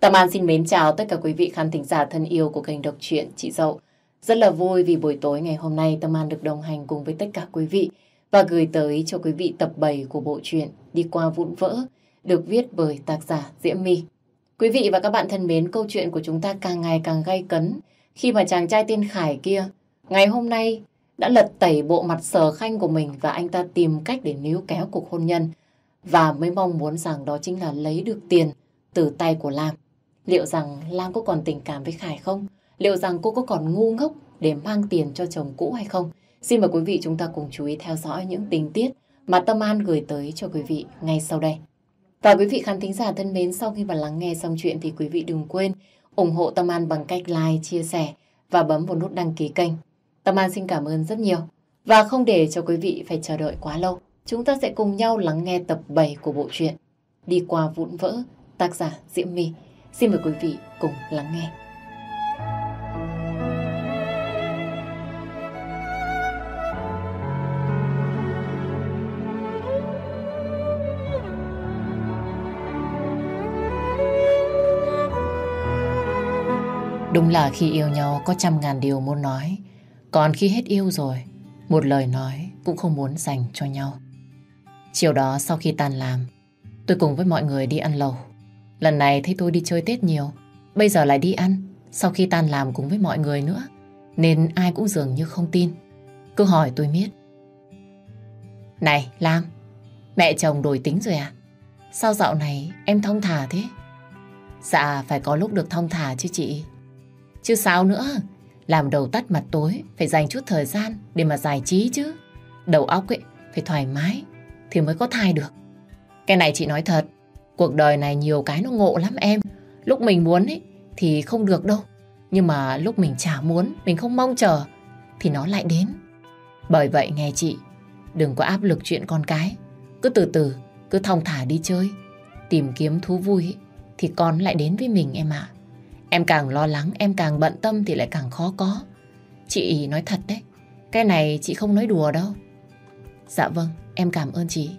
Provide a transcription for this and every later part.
Tâm An xin mến chào tất cả quý vị khán thính giả thân yêu của kênh đọc truyện Chị Dậu. Rất là vui vì buổi tối ngày hôm nay Tâm An được đồng hành cùng với tất cả quý vị và gửi tới cho quý vị tập 7 của bộ truyện Đi qua vụn vỡ được viết bởi tác giả Diễm My. Quý vị và các bạn thân mến, câu chuyện của chúng ta càng ngày càng gay cấn khi mà chàng trai tên Khải kia ngày hôm nay đã lật tẩy bộ mặt sờ khanh của mình và anh ta tìm cách để níu kéo cuộc hôn nhân và mới mong muốn rằng đó chính là lấy được tiền từ tay của Lam. Liệu rằng Lam có còn tình cảm với Khải không? Liệu rằng cô có còn ngu ngốc để mang tiền cho chồng cũ hay không? Xin mời quý vị chúng ta cùng chú ý theo dõi những tình tiết mà Tâm An gửi tới cho quý vị ngay sau đây. Và quý vị khán thính giả thân mến, sau khi mà lắng nghe xong chuyện thì quý vị đừng quên ủng hộ Tâm An bằng cách like, chia sẻ và bấm vào nút đăng ký kênh. Tâm An xin cảm ơn rất nhiều. Và không để cho quý vị phải chờ đợi quá lâu, chúng ta sẽ cùng nhau lắng nghe tập 7 của bộ truyện Đi qua vụn vỡ, tác giả Diễm My. Xin mời quý vị cùng lắng nghe. Đúng là khi yêu nhau có trăm ngàn điều muốn nói. Còn khi hết yêu rồi, một lời nói cũng không muốn dành cho nhau. Chiều đó sau khi tan làm, tôi cùng với mọi người đi ăn lẩu. Lần này thấy tôi đi chơi Tết nhiều, bây giờ lại đi ăn, sau khi tan làm cùng với mọi người nữa. Nên ai cũng dường như không tin. Cứ hỏi tôi biết. Này, Lam, mẹ chồng đổi tính rồi à? Sao dạo này em thông thả thế? Dạ, phải có lúc được thông thả chứ chị. Chứ sao nữa, làm đầu tắt mặt tối, phải dành chút thời gian để mà giải trí chứ. Đầu óc ấy, phải thoải mái, thì mới có thai được. Cái này chị nói thật, cuộc đời này nhiều cái nó ngộ lắm em. Lúc mình muốn ấy, thì không được đâu. Nhưng mà lúc mình chả muốn, mình không mong chờ, thì nó lại đến. Bởi vậy nghe chị, đừng có áp lực chuyện con cái. Cứ từ từ, cứ thong thả đi chơi, tìm kiếm thú vui, thì con lại đến với mình em ạ. Em càng lo lắng, em càng bận tâm thì lại càng khó có. Chị nói thật đấy, cái này chị không nói đùa đâu. Dạ vâng, em cảm ơn chị.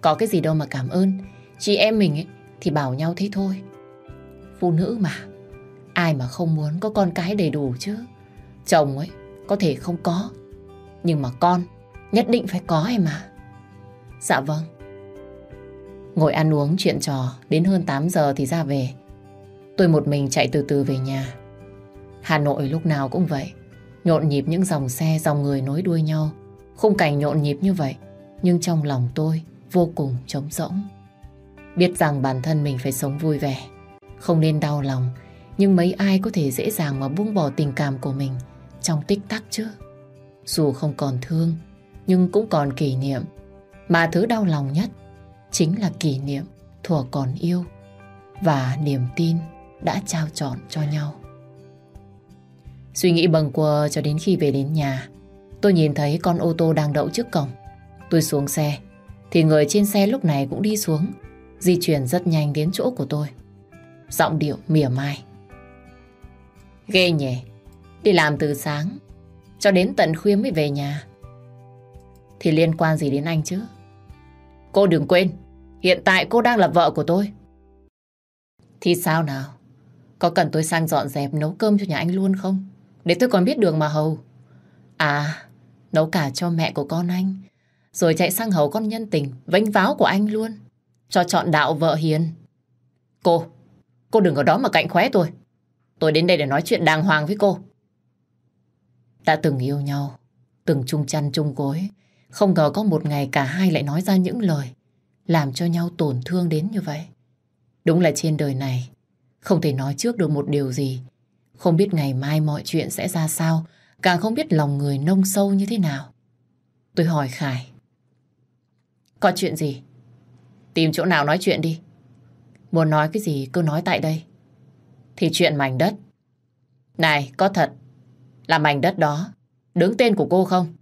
Có cái gì đâu mà cảm ơn. Chị em mình ấy, thì bảo nhau thế thôi. Phụ nữ mà, ai mà không muốn có con cái đầy đủ chứ. Chồng ấy, có thể không có. Nhưng mà con, nhất định phải có em mà. Dạ vâng. Ngồi ăn uống chuyện trò, đến hơn 8 giờ thì ra về. Tôi một mình chạy từ từ về nhà. Hà Nội lúc nào cũng vậy. Nhộn nhịp những dòng xe, dòng người nối đuôi nhau. Khung cảnh nhộn nhịp như vậy. Nhưng trong lòng tôi vô cùng trống rỗng. Biết rằng bản thân mình phải sống vui vẻ. Không nên đau lòng. Nhưng mấy ai có thể dễ dàng mà buông bỏ tình cảm của mình trong tích tắc chứ. Dù không còn thương, nhưng cũng còn kỷ niệm. Mà thứ đau lòng nhất chính là kỷ niệm thuở còn yêu và niềm tin đã trao trọn cho nhau. Suy nghĩ bâng quơ cho đến khi về đến nhà, tôi nhìn thấy con ô tô đang đậu trước cổng. Tôi xuống xe, thì người trên xe lúc này cũng đi xuống, di chuyển rất nhanh đến chỗ của tôi. Giọng điệu mỉa mai. Ghê nhỉ, đi làm từ sáng, cho đến tận khuya mới về nhà. Thì liên quan gì đến anh chứ? Cô đừng quên, hiện tại cô đang là vợ của tôi. Thì sao nào? Có cần tôi sang dọn dẹp nấu cơm cho nhà anh luôn không? Để tôi còn biết đường mà hầu. À, nấu cả cho mẹ của con anh. Rồi chạy sang hầu con nhân tình, vênh váo của anh luôn. Cho chọn đạo vợ hiền. Cô, cô đừng ở đó mà cạnh khóe tôi. Tôi đến đây để nói chuyện đàng hoàng với cô. Đã từng yêu nhau, từng chung chăn chung gối. Không ngờ có một ngày cả hai lại nói ra những lời làm cho nhau tổn thương đến như vậy. Đúng là trên đời này không thể nói trước được một điều gì. Không biết ngày mai mọi chuyện sẽ ra sao, càng không biết lòng người nông sâu như thế nào. Tôi hỏi Khải. Có chuyện gì? Tìm chỗ nào nói chuyện đi. Muốn nói cái gì cứ nói tại đây. Thì chuyện mảnh đất. Này, có thật là mảnh đất đó đứng tên của cô không?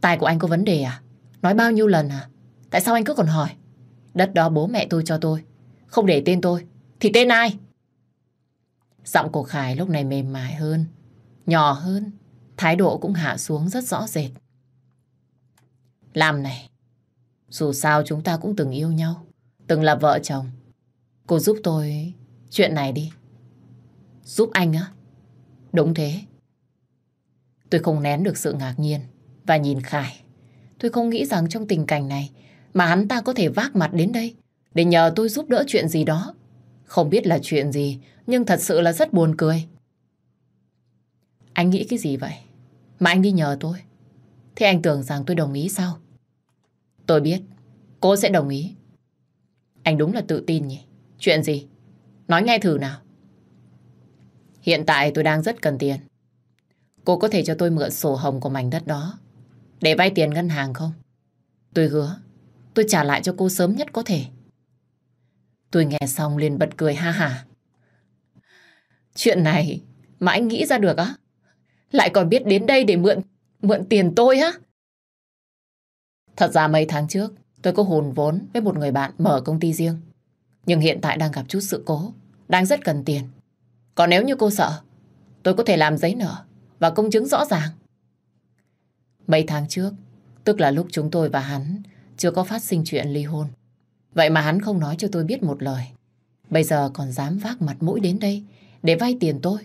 Tài của anh có vấn đề à? Nói bao nhiêu lần à? Tại sao anh cứ còn hỏi? Đất đó bố mẹ tôi cho tôi. Không để tên tôi. Thì tên ai? Giọng của Khải lúc này mềm mại hơn, nhỏ hơn, thái độ cũng hạ xuống rất rõ rệt. Làm này, dù sao chúng ta cũng từng yêu nhau, từng là vợ chồng. Cô giúp tôi Chuyện này đi. Giúp anh á? Đúng thế. Tôi không nén được sự ngạc nhiên và nhìn Khải. Tôi không nghĩ rằng trong tình cảnh này mà hắn ta có thể vác mặt đến đây để nhờ tôi giúp đỡ chuyện gì đó. Không biết là chuyện gì, nhưng thật sự là rất buồn cười. Anh nghĩ cái gì vậy? Mà anh đi nhờ tôi. Thế anh tưởng rằng tôi đồng ý sao? Tôi biết, cô sẽ đồng ý. Anh đúng là tự tin nhỉ? Chuyện gì? Nói nghe thử nào. Hiện tại tôi đang rất cần tiền. Cô có thể cho tôi mượn sổ hồng của mảnh đất đó để vay tiền ngân hàng không? Tôi hứa tôi trả lại cho cô sớm nhất có thể. Tôi nghe xong liền bật cười ha hả. Chuyện này mà anh nghĩ ra được á? Lại còn biết đến đây để mượn mượn tiền tôi á? Thật ra mấy tháng trước tôi có hồn vốn với một người bạn mở công ty riêng. Nhưng hiện tại đang gặp chút sự cố, đang rất cần tiền. Còn nếu như cô sợ, tôi có thể làm giấy nợ và công chứng rõ ràng. Mấy tháng trước, tức là lúc chúng tôi và hắn chưa có phát sinh chuyện ly hôn. Vậy mà hắn không nói cho tôi biết một lời. Bây giờ còn dám vác mặt mũi đến đây để vay tiền tôi.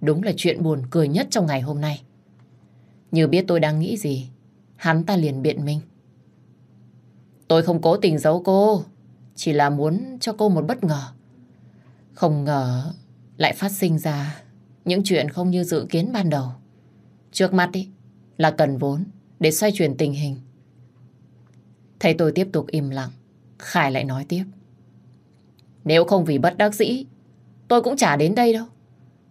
Đúng là chuyện buồn cười nhất trong ngày hôm nay. Như biết tôi đang nghĩ gì, hắn ta liền biện minh. Tôi không cố tình giấu cô, chỉ là muốn cho cô một bất ngờ. Không ngờ lại phát sinh ra những chuyện không như dự kiến ban đầu. Trước mắt ý, là cần vốn để xoay chuyển tình hình. Thấy tôi tiếp tục im lặng, Khải lại nói tiếp. Nếu không vì bất đắc dĩ, tôi cũng chả đến đây đâu.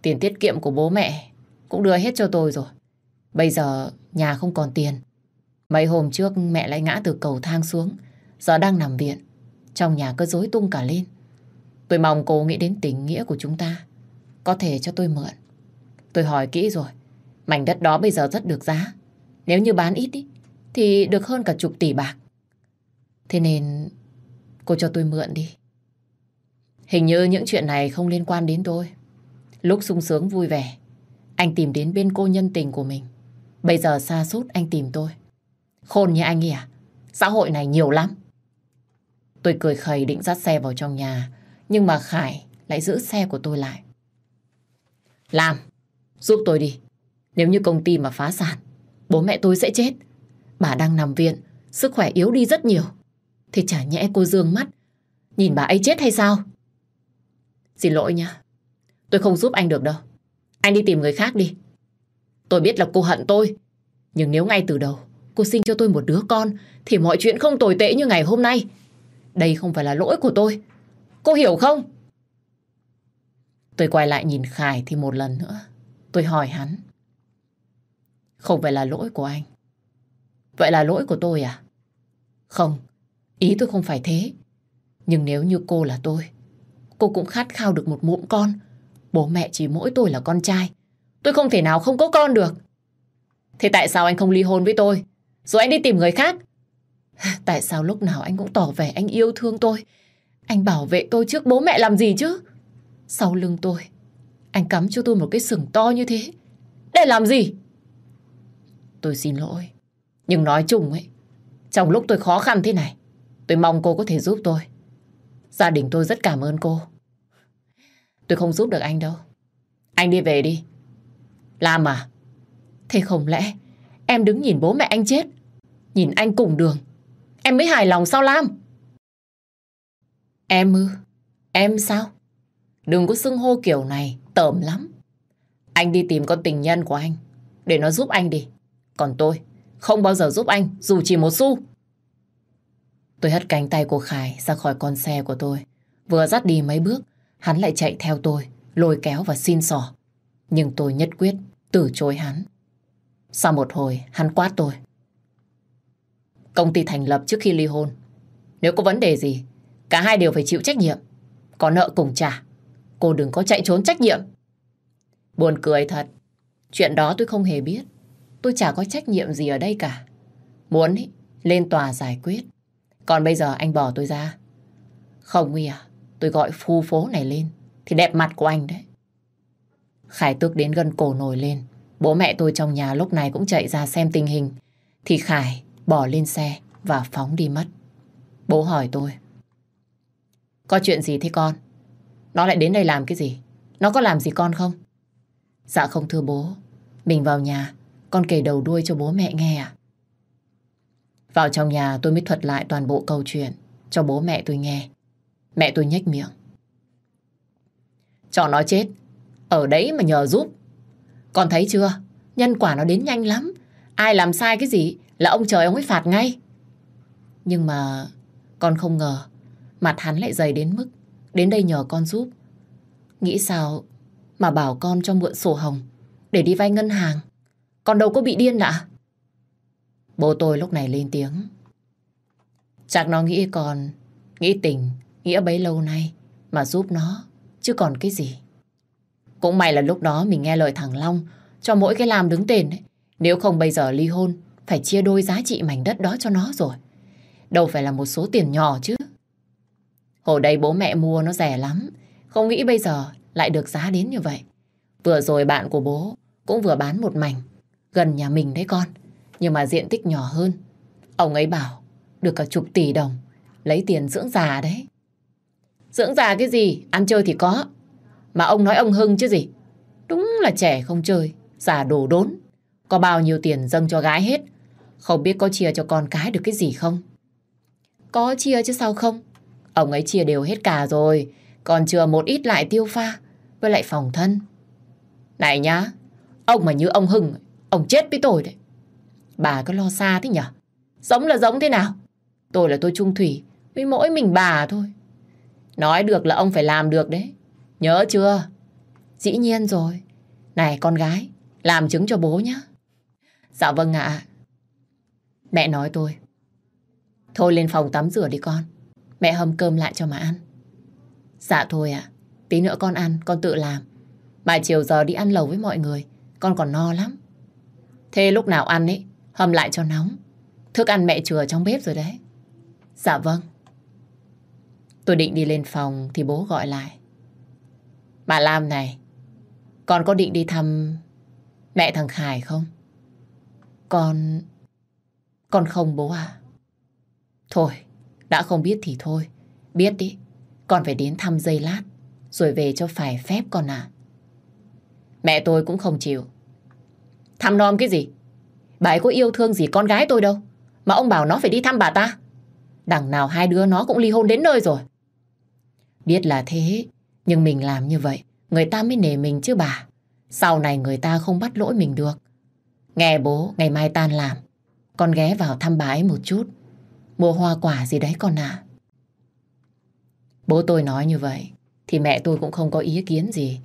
Tiền tiết kiệm của bố mẹ cũng đưa hết cho tôi rồi. Bây giờ nhà không còn tiền. Mấy hôm trước mẹ lại ngã từ cầu thang xuống, giờ đang nằm viện. Trong nhà cứ rối tung cả lên. Tôi mong cô nghĩ đến tình nghĩa của chúng ta. Có thể cho tôi mượn. Tôi hỏi kỹ rồi. Mảnh đất đó bây giờ rất được giá. Nếu như bán ít ý, thì được hơn cả chục tỷ bạc. Thế nên cô cho tôi mượn đi. Hình như những chuyện này không liên quan đến tôi. Lúc sung sướng vui vẻ, anh tìm đến bên cô nhân tình của mình. Bây giờ xa sút anh tìm tôi. Khôn như anh ấy à? Xã hội này nhiều lắm. Tôi cười khẩy định dắt xe vào trong nhà, nhưng mà Khải lại giữ xe của tôi lại. Làm, giúp tôi đi. Nếu như công ty mà phá sản, bố mẹ tôi sẽ chết. Bà đang nằm viện, sức khỏe yếu đi rất nhiều. Thì chả nhẽ cô dương mắt, nhìn bà ấy chết hay sao? Xin lỗi nha, tôi không giúp anh được đâu. Anh đi tìm người khác đi. Tôi biết là cô hận tôi, nhưng nếu ngay từ đầu cô sinh cho tôi một đứa con thì mọi chuyện không tồi tệ như ngày hôm nay. Đây không phải là lỗi của tôi. Cô hiểu không? Tôi quay lại nhìn Khải thì một lần nữa. Tôi hỏi hắn. Không phải là lỗi của anh. Vậy là lỗi của tôi à? Không, ý tôi không phải thế. Nhưng nếu như cô là tôi, cô cũng khát khao được một mụn con. Bố mẹ chỉ mỗi tôi là con trai. Tôi không thể nào không có con được. Thế tại sao anh không ly hôn với tôi? Rồi anh đi tìm người khác? Tại sao lúc nào anh cũng tỏ vẻ anh yêu thương tôi? Anh bảo vệ tôi trước bố mẹ làm gì chứ? Sau lưng tôi, anh cắm cho tôi một cái sừng to như thế. Để làm gì? Tôi xin lỗi. Nhưng nói chung ấy, trong lúc tôi khó khăn thế này, tôi mong cô có thể giúp tôi. Gia đình tôi rất cảm ơn cô. Tôi không giúp được anh đâu. Anh đi về đi. Làm à? Thế không lẽ em đứng nhìn bố mẹ anh chết, nhìn anh cùng đường, em mới hài lòng sao Lam? Em ư? Em sao? Đừng có xưng hô kiểu này, tởm lắm. Anh đi tìm con tình nhân của anh, để nó giúp anh đi. Còn tôi, không bao giờ giúp anh, dù chỉ một xu. Tôi hất cánh tay của Khải ra khỏi con xe của tôi. Vừa dắt đi mấy bước, hắn lại chạy theo tôi, lôi kéo và xin sỏ. Nhưng tôi nhất quyết từ chối hắn. Sau một hồi, hắn quát tôi. Công ty thành lập trước khi ly hôn. Nếu có vấn đề gì, cả hai đều phải chịu trách nhiệm. Có nợ cùng trả. Cô đừng có chạy trốn trách nhiệm. Buồn cười thật. Chuyện đó tôi không hề biết. Tôi chả có trách nhiệm gì ở đây cả. Muốn ý, lên tòa giải quyết. Còn bây giờ anh bỏ tôi ra. Không Nguy à, tôi gọi phu phố này lên. Thì đẹp mặt của anh đấy. Khải tức đến gần cổ nổi lên. Bố mẹ tôi trong nhà lúc này cũng chạy ra xem tình hình. Thì Khải bỏ lên xe và phóng đi mất. Bố hỏi tôi. Có chuyện gì thế con? Nó lại đến đây làm cái gì? Nó có làm gì con không? Dạ không thưa bố. Mình vào nhà, con kể đầu đuôi cho bố mẹ nghe à? Vào trong nhà tôi mới thuật lại toàn bộ câu chuyện cho bố mẹ tôi nghe. Mẹ tôi nhếch miệng. Cho nó chết. Ở đấy mà nhờ giúp. Con thấy chưa? Nhân quả nó đến nhanh lắm. Ai làm sai cái gì là ông trời ông ấy phạt ngay. Nhưng mà con không ngờ mặt hắn lại dày đến mức đến đây nhờ con giúp. Nghĩ sao mà bảo con cho mượn sổ hồng để đi vay ngân hàng. Con đâu có bị điên ạ. Bố tôi lúc này lên tiếng. Chắc nó nghĩ còn nghĩ tình, nghĩa bấy lâu nay mà giúp nó, chứ còn cái gì. Cũng may là lúc đó mình nghe lời thằng Long cho mỗi cái làm đứng tên ấy. Nếu không bây giờ ly hôn, phải chia đôi giá trị mảnh đất đó cho nó rồi. Đâu phải là một số tiền nhỏ chứ. Hồi đây bố mẹ mua nó rẻ lắm. Không nghĩ bây giờ lại được giá đến như vậy. Vừa rồi bạn của bố cũng vừa bán một mảnh gần nhà mình đấy con. Nhưng mà diện tích nhỏ hơn. Ông ấy bảo được cả chục tỷ đồng. Lấy tiền dưỡng già đấy. Dưỡng già cái gì? Ăn chơi thì có. Mà ông nói ông Hưng chứ gì. Đúng là trẻ không chơi. Già đồ đốn. Có bao nhiêu tiền dâng cho gái hết. Không biết có chia cho con cái được cái gì không? Có chia chứ sao không? Ông ấy chia đều hết cả rồi. Còn chừa một ít lại tiêu pha. Với lại phòng thân. Này nhá. Ông mà như ông Hưng. Ông chết với tôi đấy. Bà có lo xa thế nhở? Giống là giống thế nào? Tôi là tôi trung thủy. Với mỗi mình bà thôi. Nói được là ông phải làm được đấy. Nhớ chưa? Dĩ nhiên rồi. Này con gái. Làm chứng cho bố nhá. Dạ vâng ạ. Mẹ nói tôi. Thôi lên phòng tắm rửa đi con. Mẹ hầm cơm lại cho mà ăn. Dạ thôi ạ. Tí nữa con ăn, con tự làm. Mà chiều giờ đi ăn lầu với mọi người. Con còn no lắm. Thế lúc nào ăn ấy, hầm lại cho nóng. Thức ăn mẹ chừa trong bếp rồi đấy. Dạ vâng. Tôi định đi lên phòng thì bố gọi lại. Bà Lam này, con có định đi thăm mẹ thằng Khải không? Con... Con không bố à? Thôi, đã không biết thì thôi. Biết đi, con phải đến thăm giây lát, rồi về cho phải phép con à. Mẹ tôi cũng không chịu. Thăm nom cái gì? Bà ấy có yêu thương gì con gái tôi đâu. Mà ông bảo nó phải đi thăm bà ta. Đằng nào hai đứa nó cũng ly hôn đến nơi rồi. Biết là thế, nhưng mình làm như vậy, người ta mới nể mình chứ bà. Sau này người ta không bắt lỗi mình được. Nghe bố, ngày mai tan làm. Con ghé vào thăm bà ấy một chút. Mua hoa quả gì đấy con à. Bố tôi nói như vậy, thì mẹ tôi cũng không có ý kiến gì.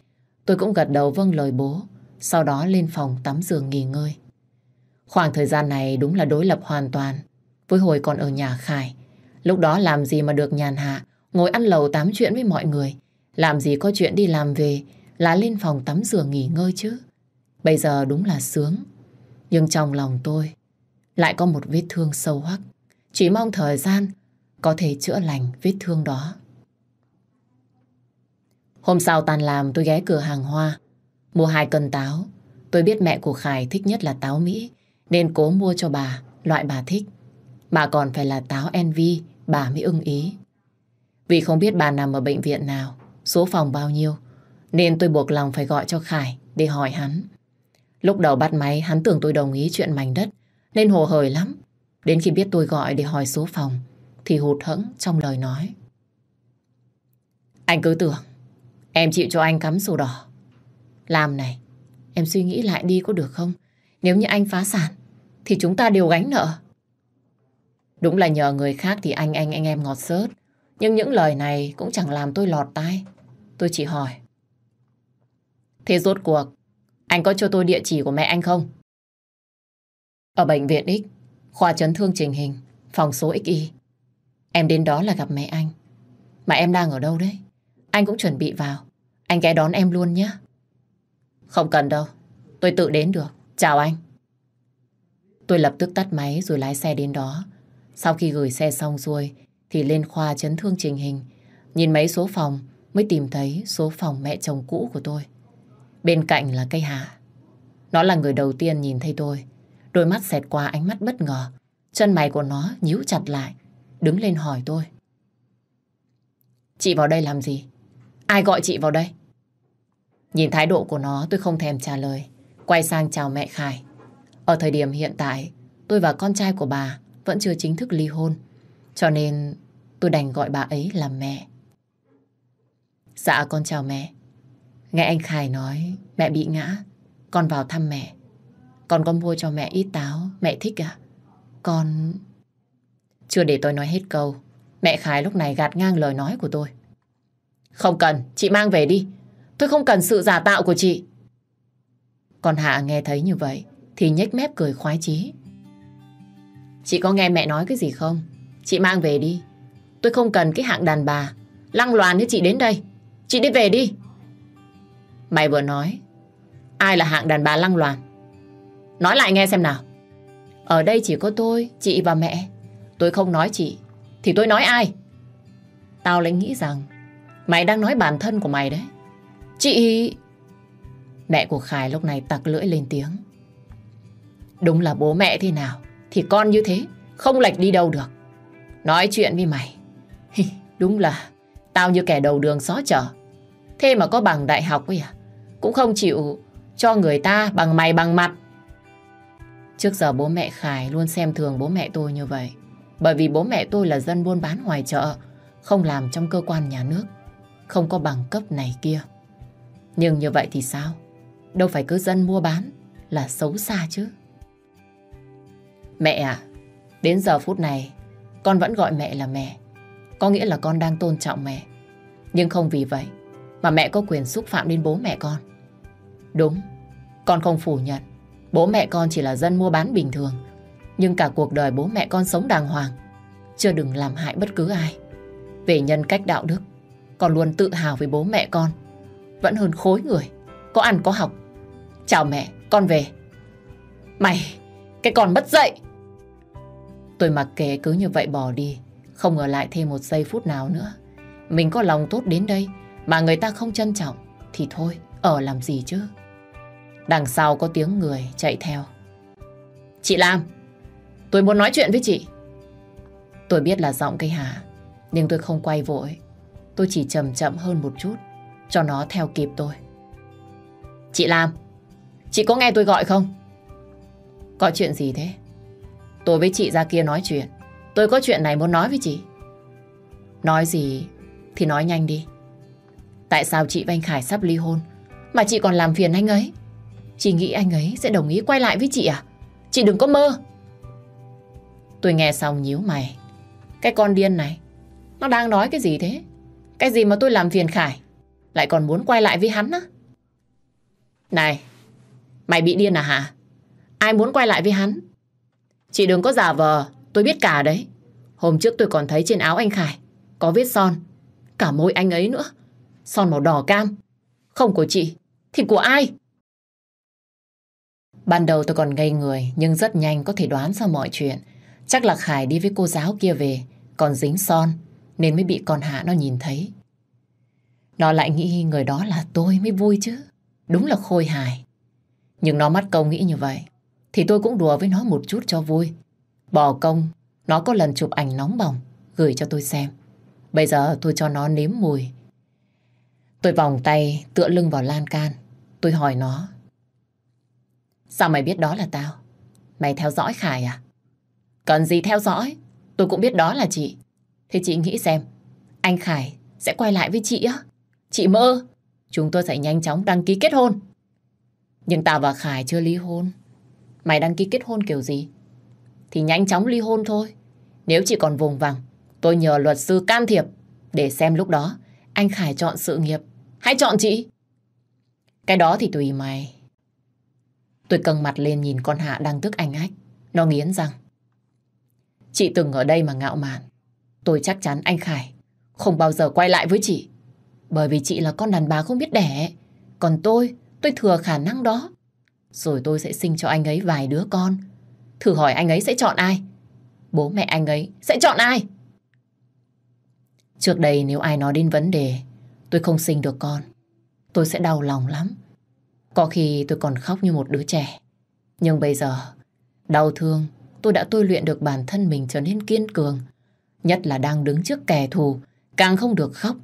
Tôi cũng gật đầu vâng lời bố, sau đó lên phòng tắm giường nghỉ ngơi. Khoảng thời gian này đúng là đối lập hoàn toàn với hồi còn ở nhà Khải. Lúc đó làm gì mà được nhàn hạ, ngồi ăn lầu tám chuyện với mọi người. Làm gì có chuyện đi làm về là lên phòng tắm giường nghỉ ngơi chứ. Bây giờ đúng là sướng. Nhưng trong lòng tôi lại có một vết thương sâu hoắc. Chỉ mong thời gian có thể chữa lành vết thương đó. Hôm sau tàn làm tôi ghé cửa hàng hoa, mua hai cân táo. Tôi biết mẹ của Khải thích nhất là táo Mỹ, nên cố mua cho bà loại bà thích. bà còn phải là táo Envy, bà mới ưng ý. Vì không biết bà nằm ở bệnh viện nào, số phòng bao nhiêu, nên tôi buộc lòng phải gọi cho Khải để hỏi hắn. Lúc đầu bắt máy, hắn tưởng tôi đồng ý chuyện mảnh đất, nên hồ hởi lắm. Đến khi biết tôi gọi để hỏi số phòng, thì hụt hẫng trong lời nói. Anh cứ tưởng, em chịu cho anh cắm sổ đỏ. Làm này, em suy nghĩ lại đi có được không? Nếu như anh phá sản, thì chúng ta đều gánh nợ. Đúng là nhờ người khác thì anh anh anh em ngọt sớt. Nhưng những lời này cũng chẳng làm tôi lọt tai. Tôi chỉ hỏi. Thế rốt cuộc, anh có cho tôi địa chỉ của mẹ anh không? Ở bệnh viện X, khoa chấn thương trình hình, phòng số XY. Em đến đó là gặp mẹ anh. Mà em đang ở đâu đấy? Anh cũng chuẩn bị vào. Anh ghé đón em luôn nhé. Không cần đâu. Tôi tự đến được. Chào anh. Tôi lập tức tắt máy rồi lái xe đến đó. Sau khi gửi xe xong xuôi thì lên khoa chấn thương trình hình. Nhìn mấy số phòng mới tìm thấy số phòng mẹ chồng cũ của tôi. Bên cạnh là cây hạ. Nó là người đầu tiên nhìn thấy tôi. Đôi mắt xẹt qua ánh mắt bất ngờ. Chân mày của nó nhíu chặt lại. Đứng lên hỏi tôi. Chị vào đây làm gì? Ai gọi chị vào đây? Nhìn thái độ của nó tôi không thèm trả lời. Quay sang chào mẹ Khải. Ở thời điểm hiện tại, tôi và con trai của bà vẫn chưa chính thức ly hôn. Cho nên tôi đành gọi bà ấy là mẹ. Dạ con chào mẹ. Nghe anh Khải nói mẹ bị ngã. Con vào thăm mẹ. Con có mua cho mẹ ít táo. Mẹ thích à? Con... Chưa để tôi nói hết câu. Mẹ Khải lúc này gạt ngang lời nói của tôi. Không cần, chị mang về đi. Tôi không cần sự giả tạo của chị. Còn Hạ nghe thấy như vậy thì nhếch mép cười khoái chí. Chị có nghe mẹ nói cái gì không? Chị mang về đi. Tôi không cần cái hạng đàn bà lăng loàn như chị đến đây. Chị đi về đi. Mày vừa nói ai là hạng đàn bà lăng loàn? Nói lại nghe xem nào. Ở đây chỉ có tôi, chị và mẹ. Tôi không nói chị, thì tôi nói ai? Tao lại nghĩ rằng mày đang nói bản thân của mày đấy. Chị... Mẹ của Khải lúc này tặc lưỡi lên tiếng. Đúng là bố mẹ thế nào thì con như thế, không lệch đi đâu được. Nói chuyện với mày. Đúng là tao như kẻ đầu đường xó chợ. Thế mà có bằng đại học ấy à? Cũng không chịu cho người ta bằng mày bằng mặt. Trước giờ bố mẹ Khải luôn xem thường bố mẹ tôi như vậy. Bởi vì bố mẹ tôi là dân buôn bán ngoài chợ, không làm trong cơ quan nhà nước, không có bằng cấp này kia. Nhưng như vậy thì sao? Đâu phải cứ dân mua bán là xấu xa chứ. Mẹ à, đến giờ phút này con vẫn gọi mẹ là mẹ. Có nghĩa là con đang tôn trọng mẹ. Nhưng không vì vậy mà mẹ có quyền xúc phạm đến bố mẹ con. Đúng, con không phủ nhận. Bố mẹ con chỉ là dân mua bán bình thường. Nhưng cả cuộc đời bố mẹ con sống đàng hoàng. Chưa đừng làm hại bất cứ ai. Về nhân cách đạo đức, con luôn tự hào với bố mẹ con. Vẫn hơn khối người, có ăn có học. Chào mẹ, con về. Mày, cái con mất dậy. Tôi mặc kệ cứ như vậy bỏ đi, không ở lại thêm một giây phút nào nữa. Mình có lòng tốt đến đây mà người ta không trân trọng thì thôi, ở làm gì chứ. Đằng sau có tiếng người chạy theo. Chị Lam, tôi muốn nói chuyện với chị. Tôi biết là giọng cây hà, nhưng tôi không quay vội. Tôi chỉ chậm chậm hơn một chút, cho nó theo kịp tôi. Chị Lam, chị có nghe tôi gọi không? Có chuyện gì thế? Tôi với chị ra kia nói chuyện. Tôi có chuyện này muốn nói với chị. Nói gì thì nói nhanh đi. Tại sao chị và anh Khải sắp ly hôn mà chị còn làm phiền anh ấy? Chị nghĩ anh ấy sẽ đồng ý quay lại với chị à? Chị đừng có mơ. Tôi nghe xong nhíu mày. Cái con điên này, nó đang nói cái gì thế? Cái gì mà tôi làm phiền Khải? Lại còn muốn quay lại với hắn á? Này, mày bị điên à hả? Ai muốn quay lại với hắn? Chị đừng có giả vờ, tôi biết cả đấy. Hôm trước tôi còn thấy trên áo anh Khải có vết son. Cả môi anh ấy nữa. Son màu đỏ cam. Không của chị, thì của ai? Ban đầu tôi còn ngây người nhưng rất nhanh có thể đoán ra mọi chuyện. Chắc là Khải đi với cô giáo kia về còn dính son nên mới bị con Hạ nó nhìn thấy. Nó lại nghĩ người đó là tôi mới vui chứ. Đúng là khôi hài. Nhưng nó mắt công nghĩ như vậy thì tôi cũng đùa với nó một chút cho vui. Bỏ công, nó có lần chụp ảnh nóng bỏng gửi cho tôi xem. Bây giờ tôi cho nó nếm mùi. Tôi vòng tay tựa lưng vào lan can. Tôi hỏi nó Sao mày biết đó là tao? Mày theo dõi Khải à? Cần gì theo dõi? Tôi cũng biết đó là chị. Thế chị nghĩ xem, anh Khải sẽ quay lại với chị á? Chị mơ, chúng tôi sẽ nhanh chóng đăng ký kết hôn. Nhưng tao và Khải chưa ly hôn. Mày đăng ký kết hôn kiểu gì? Thì nhanh chóng ly hôn thôi. Nếu chị còn vùng vằng, tôi nhờ luật sư can thiệp để xem lúc đó anh Khải chọn sự nghiệp hay chọn chị. Cái đó thì tùy mày. Tôi căng mặt lên nhìn con Hạ đang tức anh ách. Nó nghiến răng. Chị từng ở đây mà ngạo mạn. Tôi chắc chắn anh Khải không bao giờ quay lại với chị. Bởi vì chị là con đàn bà không biết đẻ. Còn tôi, tôi thừa khả năng đó. Rồi tôi sẽ sinh cho anh ấy vài đứa con. Thử hỏi anh ấy sẽ chọn ai? Bố mẹ anh ấy sẽ chọn ai? Trước đây nếu ai nói đến vấn đề tôi không sinh được con, tôi sẽ đau lòng lắm. Có khi tôi còn khóc như một đứa trẻ. Nhưng bây giờ, đau thương, tôi đã tôi luyện được bản thân mình trở nên kiên cường. Nhất là đang đứng trước kẻ thù, càng không được khóc.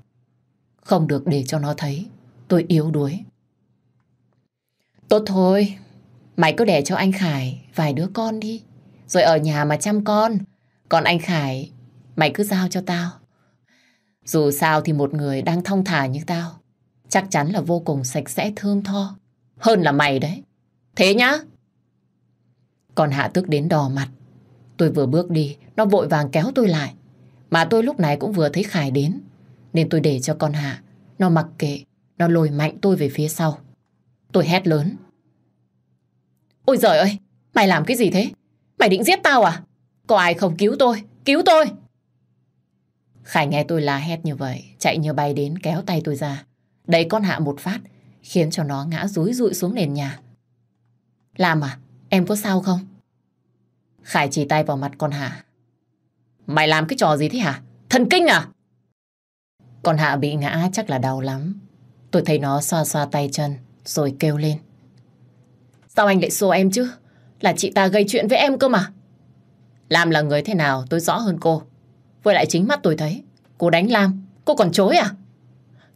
Không được để cho nó thấy tôi yếu đuối. Tốt thôi, mày cứ để cho anh Khải vài đứa con đi. Rồi ở nhà mà chăm con. Còn anh Khải, mày cứ giao cho tao. Dù sao thì một người đang thong thả như tao, chắc chắn là vô cùng sạch sẽ thơm tho. Hơn là mày đấy. Thế nhá. Còn Hạ tức đến đỏ mặt. Tôi vừa bước đi, nó vội vàng kéo tôi lại. Mà tôi lúc này cũng vừa thấy Khải đến. Nên tôi để cho con Hạ. Nó mặc kệ, nó lôi mạnh tôi về phía sau. Tôi hét lớn. Ôi giời ơi, mày làm cái gì thế? Mày định giết tao à? Có ai không cứu tôi? Cứu tôi! Khải nghe tôi la hét như vậy, chạy như bay đến kéo tay tôi ra. Đẩy con Hạ một phát, khiến cho nó ngã rúi rụi xuống nền nhà. Làm à? Em có sao không? Khải chỉ tay vào mặt con Hạ. Mày làm cái trò gì thế hả? Thần kinh à? Con Hạ bị ngã chắc là đau lắm. Tôi thấy nó xoa xoa tay chân, rồi kêu lên. Sao anh lại xô em chứ? Là chị ta gây chuyện với em cơ mà. Lam là người thế nào tôi rõ hơn cô. Với lại chính mắt tôi thấy. Cô đánh Lam. Cô còn chối à?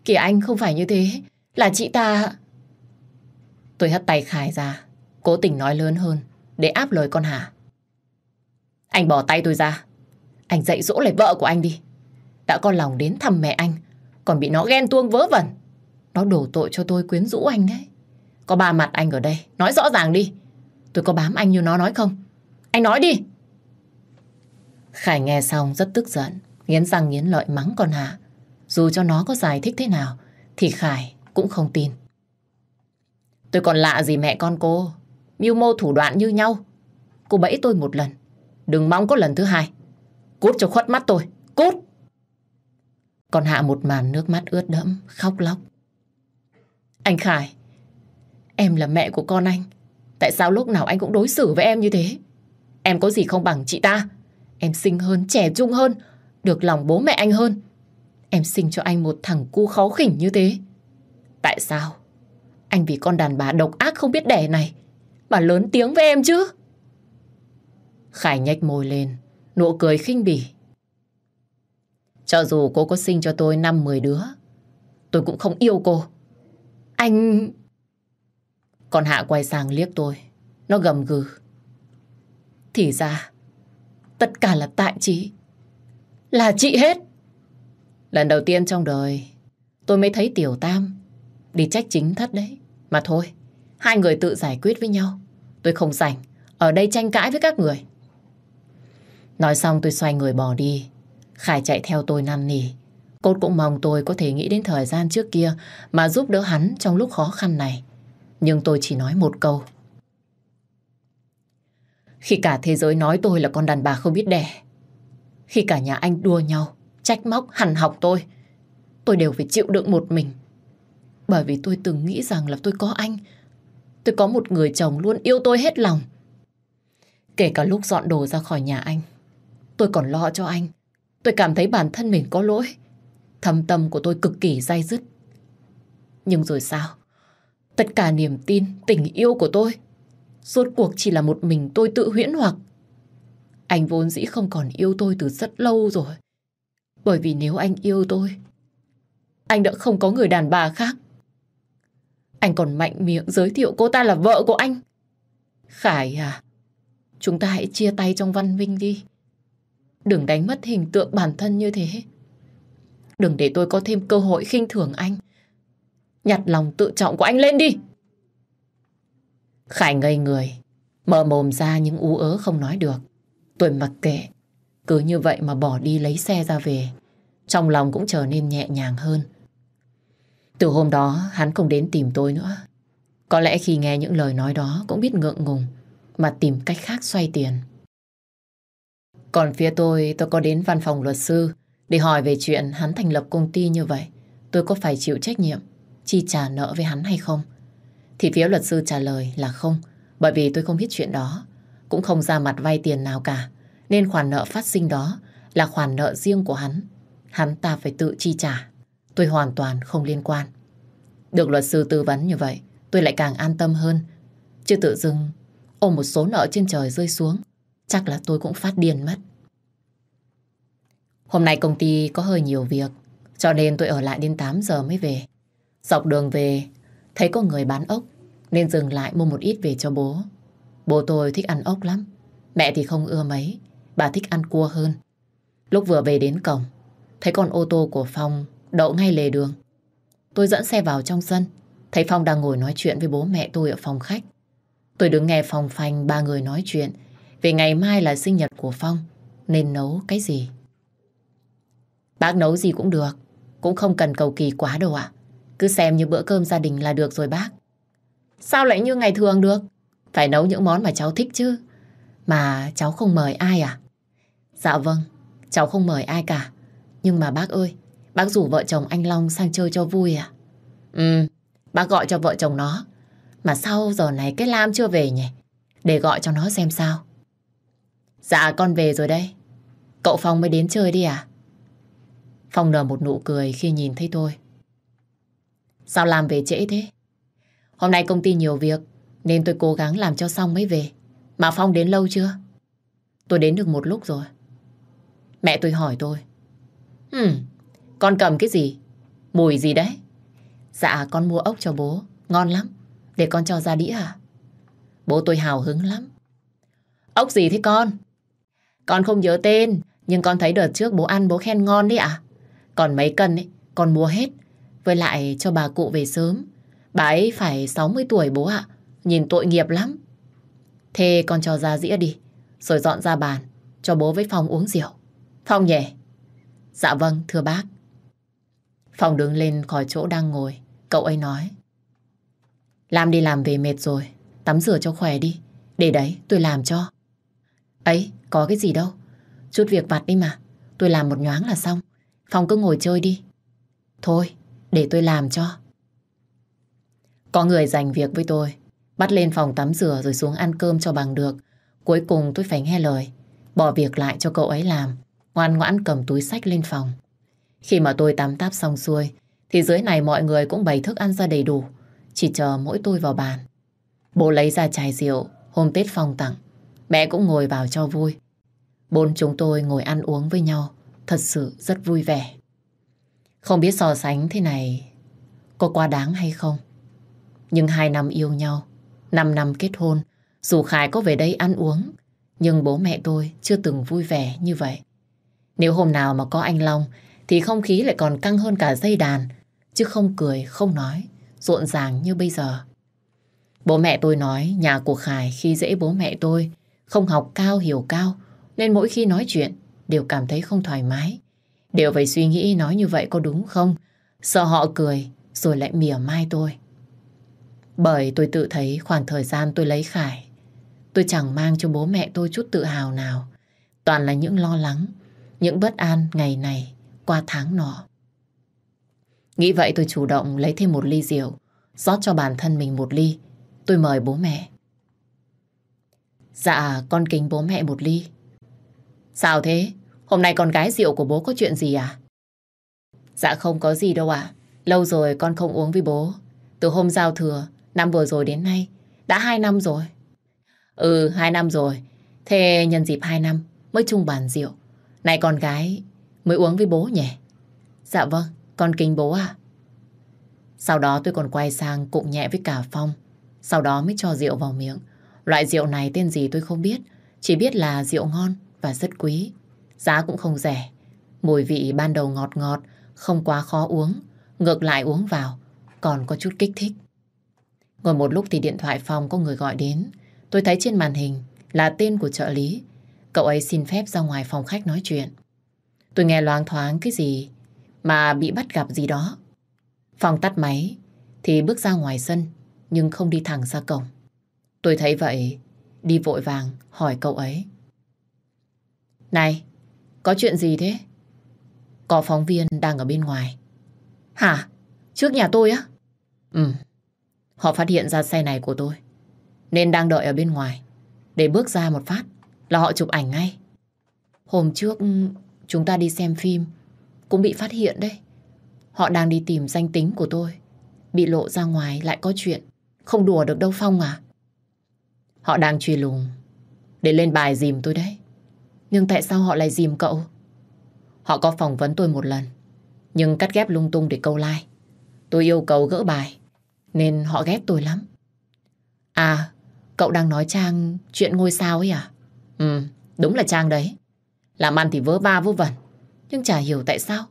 Kìa anh không phải như thế. Là chị ta... Tôi hất tay Khải ra. Cố tình nói lớn hơn. Để áp lời con Hà. Anh bỏ tay tôi ra. Anh dạy dỗ lại vợ của anh đi. Đã có lòng đến thăm mẹ anh. Còn bị nó ghen tuông vớ vẩn. Nó đổ tội cho tôi quyến rũ anh đấy. Có ba mặt anh ở đây. Nói rõ ràng đi. Tôi có bám anh như nó nói không? Anh nói đi. Khải nghe xong rất tức giận. Nghiến răng nghiến lợi mắng con Hạ. Dù cho nó có giải thích thế nào, thì Khải cũng không tin. Tôi còn lạ gì mẹ con cô. Mưu mô thủ đoạn như nhau. Cô bẫy tôi một lần. Đừng mong có lần thứ hai. Cút cho khuất mắt tôi. Cút! Còn Hạ một màn nước mắt ướt đẫm, khóc lóc. Anh Khải, em là mẹ của con anh. Tại sao lúc nào anh cũng đối xử với em như thế? Em có gì không bằng chị ta? Em xinh hơn, trẻ trung hơn, được lòng bố mẹ anh hơn. Em sinh cho anh một thằng cu khó khỉnh như thế. Tại sao? Anh vì con đàn bà độc ác không biết đẻ này mà lớn tiếng với em chứ? Khải nhếch môi lên, nụ cười khinh bỉ. Cho dù cô có sinh cho tôi năm mười đứa, tôi cũng không yêu cô. Anh... Còn Hạ quay sang liếc tôi. Nó gầm gừ. Thì ra, tất cả là tại chị. Là chị hết. Lần đầu tiên trong đời, tôi mới thấy Tiểu Tam đi trách chính thất đấy. Mà thôi, hai người tự giải quyết với nhau. Tôi không rảnh, ở đây tranh cãi với các người. Nói xong tôi xoay người bỏ đi. Khải chạy theo tôi năn nỉ. Cốt cũng mong tôi có thể nghĩ đến thời gian trước kia mà giúp đỡ hắn trong lúc khó khăn này. Nhưng tôi chỉ nói một câu. Khi cả thế giới nói tôi là con đàn bà không biết đẻ. Khi cả nhà anh đua nhau, trách móc, hằn học tôi. Tôi đều phải chịu đựng một mình. Bởi vì tôi từng nghĩ rằng là tôi có anh. Tôi có một người chồng luôn yêu tôi hết lòng. Kể cả lúc dọn đồ ra khỏi nhà anh. Tôi còn lo cho anh. Tôi cảm thấy bản thân mình có lỗi. Thâm tâm của tôi cực kỳ dai dứt. Nhưng rồi sao? Tất cả niềm tin, tình yêu của tôi rốt cuộc chỉ là một mình tôi tự huyễn hoặc Anh vốn dĩ không còn yêu tôi từ rất lâu rồi Bởi vì nếu anh yêu tôi Anh đã không có người đàn bà khác anh còn mạnh miệng giới thiệu cô ta là vợ của anh Khải à Chúng ta hãy chia tay trong văn minh đi Đừng đánh mất hình tượng bản thân như thế Đừng để tôi có thêm cơ hội khinh thường anh Nhặt lòng tự trọng của anh lên đi. Khải ngây người, mở mồm ra những ú ớ không nói được. Tôi mặc kệ, cứ như vậy mà bỏ đi lấy xe ra về. Trong lòng cũng trở nên nhẹ nhàng hơn. Từ hôm đó hắn không đến tìm tôi nữa. Có lẽ khi nghe những lời nói đó cũng biết ngượng ngùng mà tìm cách khác xoay tiền. Còn phía tôi, tôi có đến văn phòng luật sư để hỏi về chuyện hắn thành lập công ty như vậy. Tôi có phải chịu trách nhiệm chi trả nợ với hắn hay không? Thì phía luật sư trả lời là không, bởi vì tôi không biết chuyện đó, cũng không ra mặt vay tiền nào cả, nên khoản nợ phát sinh đó là khoản nợ riêng của hắn. Hắn ta phải tự chi trả, tôi hoàn toàn không liên quan. Được luật sư tư vấn như vậy, tôi lại càng an tâm hơn. Chứ tự dưng ôm một số nợ trên trời rơi xuống, chắc là tôi cũng phát điên mất. Hôm nay công ty có hơi nhiều việc, Cho nên tôi ở lại đến 8 giờ mới về. Dọc đường về, thấy có người bán ốc, nên dừng lại mua một ít về cho bố. Bố tôi thích ăn ốc lắm. Mẹ thì không ưa mấy, bà thích ăn cua hơn. Lúc vừa về đến cổng, thấy con ô tô của Phong đậu ngay lề đường. Tôi dẫn xe vào trong sân, thấy Phong đang ngồi nói chuyện với bố mẹ tôi ở phòng khách. Tôi đứng nghe phòng phanh ba người nói chuyện về ngày mai là sinh nhật của Phong, nên nấu cái gì. Bác nấu gì cũng được, cũng không cần cầu kỳ quá đâu ạ. Cứ xem như bữa cơm gia đình là được rồi bác. Sao lại như ngày thường được? Phải nấu những món mà cháu thích chứ. Mà cháu không mời ai à? Dạ vâng, cháu không mời ai cả. Nhưng mà bác ơi, bác rủ vợ chồng anh Long sang chơi cho vui à? Ừ, bác gọi cho vợ chồng nó. Mà sau giờ này cái Lam chưa về nhỉ? Để gọi cho nó xem sao. Dạ con về rồi đây. Cậu Phong mới đến chơi đi à? Phong nở một nụ cười khi nhìn thấy tôi. Sao làm về trễ thế? Hôm nay công ty nhiều việc nên tôi cố gắng làm cho xong mới về. Mà Phong đến lâu chưa? Tôi đến được một lúc rồi. Mẹ tôi hỏi tôi. ừm con cầm cái gì? Mùi gì đấy? Dạ con mua ốc cho bố. Ngon lắm. Để con cho ra đĩa à? Bố tôi hào hứng lắm. Ốc gì thế con? Con không nhớ tên, nhưng con thấy đợt trước bố ăn bố khen ngon đấy ạ. Còn mấy cân ấy, con mua hết. Với lại cho bà cụ về sớm. Bà ấy phải 60 tuổi bố ạ. Nhìn tội nghiệp lắm. Thế con cho ra dĩa đi. Rồi dọn ra bàn. Cho bố với Phong uống rượu. Phong nhỉ? Dạ vâng, thưa bác. Phong đứng lên khỏi chỗ đang ngồi. Cậu ấy nói. Làm đi làm về mệt rồi. Tắm rửa cho khỏe đi. Để đấy, tôi làm cho. Ấy, có cái gì đâu. Chút việc vặt đi mà. Tôi làm một nhoáng là xong. Phong cứ ngồi chơi đi. Thôi, để tôi làm cho. Có người dành việc với tôi. Bắt lên phòng tắm rửa rồi xuống ăn cơm cho bằng được. Cuối cùng tôi phải nghe lời. Bỏ việc lại cho cậu ấy làm. Ngoan ngoãn cầm túi sách lên phòng. Khi mà tôi tắm táp xong xuôi, thì dưới này mọi người cũng bày thức ăn ra đầy đủ. Chỉ chờ mỗi tôi vào bàn. Bố lấy ra chai rượu, hôm Tết Phong tặng. Mẹ cũng ngồi vào cho vui. Bốn chúng tôi ngồi ăn uống với nhau, thật sự rất vui vẻ. Không biết so sánh thế này có quá đáng hay không. Nhưng hai năm yêu nhau, năm năm kết hôn, dù Khải có về đây ăn uống, nhưng bố mẹ tôi chưa từng vui vẻ như vậy. Nếu hôm nào mà có anh Long, thì không khí lại còn căng hơn cả dây đàn, chứ không cười, không nói, rộn ràng như bây giờ. Bố mẹ tôi nói nhà của Khải khi dễ bố mẹ tôi, không học cao hiểu cao, nên mỗi khi nói chuyện đều cảm thấy không thoải mái. Đều phải suy nghĩ nói như vậy có đúng không? Sợ họ cười rồi lại mỉa mai tôi. Bởi tôi tự thấy khoảng thời gian tôi lấy Khải, tôi chẳng mang cho bố mẹ tôi chút tự hào nào. Toàn là những lo lắng, những bất an ngày này qua tháng nọ. Nghĩ vậy tôi chủ động lấy thêm một ly rượu, rót cho bản thân mình một ly. Tôi mời bố mẹ. Dạ, con kính bố mẹ một ly. Sao thế? Hôm nay con gái rượu của bố có chuyện gì à? Dạ không có gì đâu ạ. Lâu rồi con không uống với bố. Từ hôm giao thừa, năm vừa rồi đến nay, đã hai năm rồi. Ừ, hai năm rồi. Thế nhân dịp hai năm mới chung bàn rượu. Này con gái mới uống với bố nhỉ? Dạ vâng, con kính bố à. Sau đó tôi còn quay sang cụng nhẹ với cả Phong. Sau đó mới cho rượu vào miệng. Loại rượu này tên gì tôi không biết. Chỉ biết là rượu ngon và rất quý. Giá cũng không rẻ. Mùi vị ban đầu ngọt ngọt, không quá khó uống. Ngược lại uống vào, còn có chút kích thích. Ngồi một lúc thì điện thoại phong có người gọi đến. Tôi thấy trên màn hình là tên của trợ lý. Cậu ấy xin phép ra ngoài phòng khách nói chuyện. Tôi nghe loáng thoáng cái gì mà bị bắt gặp gì đó. Phòng tắt máy thì bước ra ngoài sân nhưng không đi thẳng ra cổng. Tôi thấy vậy đi vội vàng hỏi cậu ấy. Này, có chuyện gì thế? Có phóng viên đang ở bên ngoài. Hả? Trước nhà tôi á? Ừ. Họ phát hiện ra xe này của tôi. Nên đang đợi ở bên ngoài. Để bước ra một phát là họ chụp ảnh ngay. Hôm trước chúng ta đi xem phim cũng bị phát hiện đấy. Họ đang đi tìm danh tính của tôi. Bị lộ ra ngoài lại có chuyện. Không đùa được đâu Phong à. Họ đang truy lùng để lên bài dìm tôi đấy. Nhưng tại sao họ lại dìm cậu? Họ có phỏng vấn tôi một lần. nhưng cắt ghép lung tung để câu like. Tôi yêu cầu gỡ bài, nên họ ghét tôi lắm. À, cậu đang nói Trang chuyện ngôi sao ấy à? Ừ, đúng là Trang đấy. Làm ăn thì vớ va vớ vẩn, nhưng chả hiểu tại sao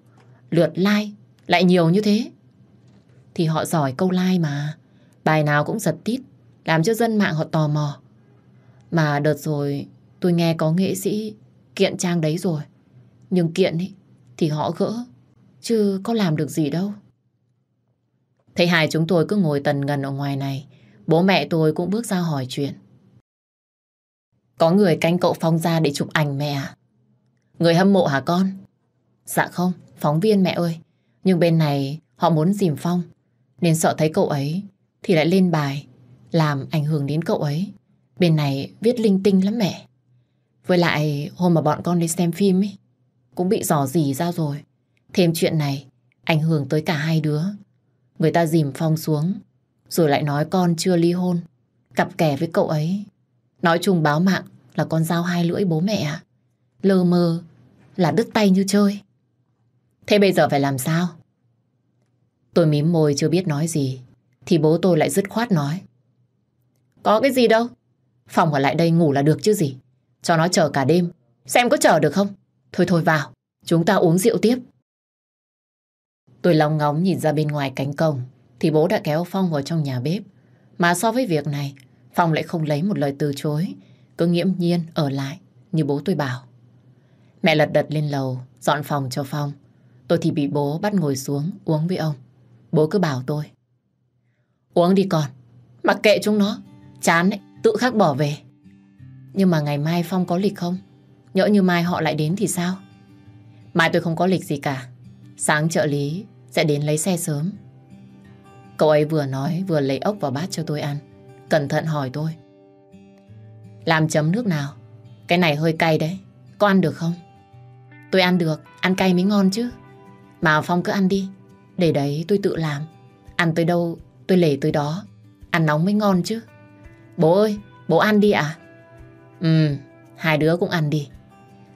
lượt like lại nhiều như thế. Thì họ giỏi câu like mà, bài nào cũng giật tít, làm cho dân mạng họ tò mò. Mà đợt rồi tôi nghe có nghệ sĩ kiện Trang đấy rồi. Nhưng kiện ấy thì họ gỡ, chứ có làm được gì đâu. Thấy hai chúng tôi cứ ngồi tần ngần ở ngoài này, bố mẹ tôi cũng bước ra hỏi chuyện. Có người canh cậu Phong ra để chụp ảnh mẹ à? Người hâm mộ hả con? Dạ không, phóng viên mẹ ơi. Nhưng bên này họ muốn dìm Phong, nên sợ thấy cậu ấy thì lại lên bài, làm ảnh hưởng đến cậu ấy. Bên này viết linh tinh lắm mẹ. Với lại hôm mà bọn con đi xem phim ấy, cũng bị dò dỉ ra rồi. Thêm chuyện này, ảnh hưởng tới cả hai đứa. Người ta dìm Phong xuống, rồi lại nói con chưa ly hôn, cặp kè với cậu ấy. Nói chung báo mạng là con dao hai lưỡi bố mẹ ạ. Lơ mơ là đứt tay như chơi. Thế bây giờ phải làm sao? Tôi mím môi chưa biết nói gì, thì bố tôi lại dứt khoát nói. Có cái gì đâu, Phòng ở lại đây ngủ là được chứ gì. Cho nó chờ cả đêm, xem có chờ được không? Thôi thôi vào, chúng ta uống rượu tiếp. Tôi lóng ngóng nhìn ra bên ngoài cánh cổng, thì bố đã kéo Phong vào trong nhà bếp. Mà so với việc này, Phong lại không lấy một lời từ chối, cứ nghiễm nhiên ở lại như bố tôi bảo. Mẹ lật đật lên lầu, dọn phòng cho Phong. Tôi thì bị bố bắt ngồi xuống uống với ông. Bố cứ bảo tôi. Uống đi con, mặc kệ chúng nó. Chán ấy, tự khắc bỏ về. Nhưng mà ngày mai Phong có lịch không? Nhỡ như mai họ lại đến thì sao? Mai tôi không có lịch gì cả. Sáng trợ lý sẽ đến lấy xe sớm. Cậu ấy vừa nói vừa lấy ốc vào bát cho tôi ăn. Cẩn thận hỏi tôi. Làm chấm nước nào? Cái này hơi cay đấy. Có ăn được không? Tôi ăn được, ăn cay mới ngon chứ. Mà Phong cứ ăn đi. Để đấy tôi tự làm. Ăn tới đâu tôi lể tới đó. Ăn nóng mới ngon chứ. Bố ơi, bố ăn đi ạ. À? Ừ, hai đứa cũng ăn đi.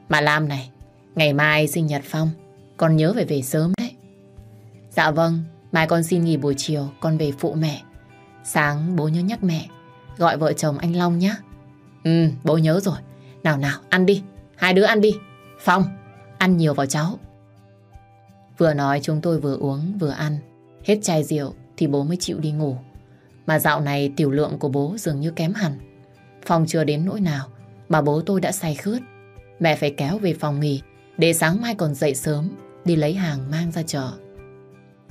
Mà Lam này, ngày mai sinh nhật Phong, con nhớ phải về sớm đấy. Dạ vâng, mai con xin nghỉ buổi chiều, con về phụ mẹ. Sáng bố nhớ nhắc mẹ, gọi vợ chồng anh Long nhé. Ừ, bố nhớ rồi. Nào nào, ăn đi, hai đứa ăn đi. Phong, ăn nhiều vào cháu. Vừa nói chúng tôi vừa uống vừa ăn. Hết chai rượu thì bố mới chịu đi ngủ. Mà dạo này tiểu lượng của bố dường như kém hẳn. Phòng chưa đến nỗi nào mà bố tôi đã say khướt. Mẹ phải kéo về phòng nghỉ để sáng mai còn dậy sớm đi lấy hàng mang ra chợ.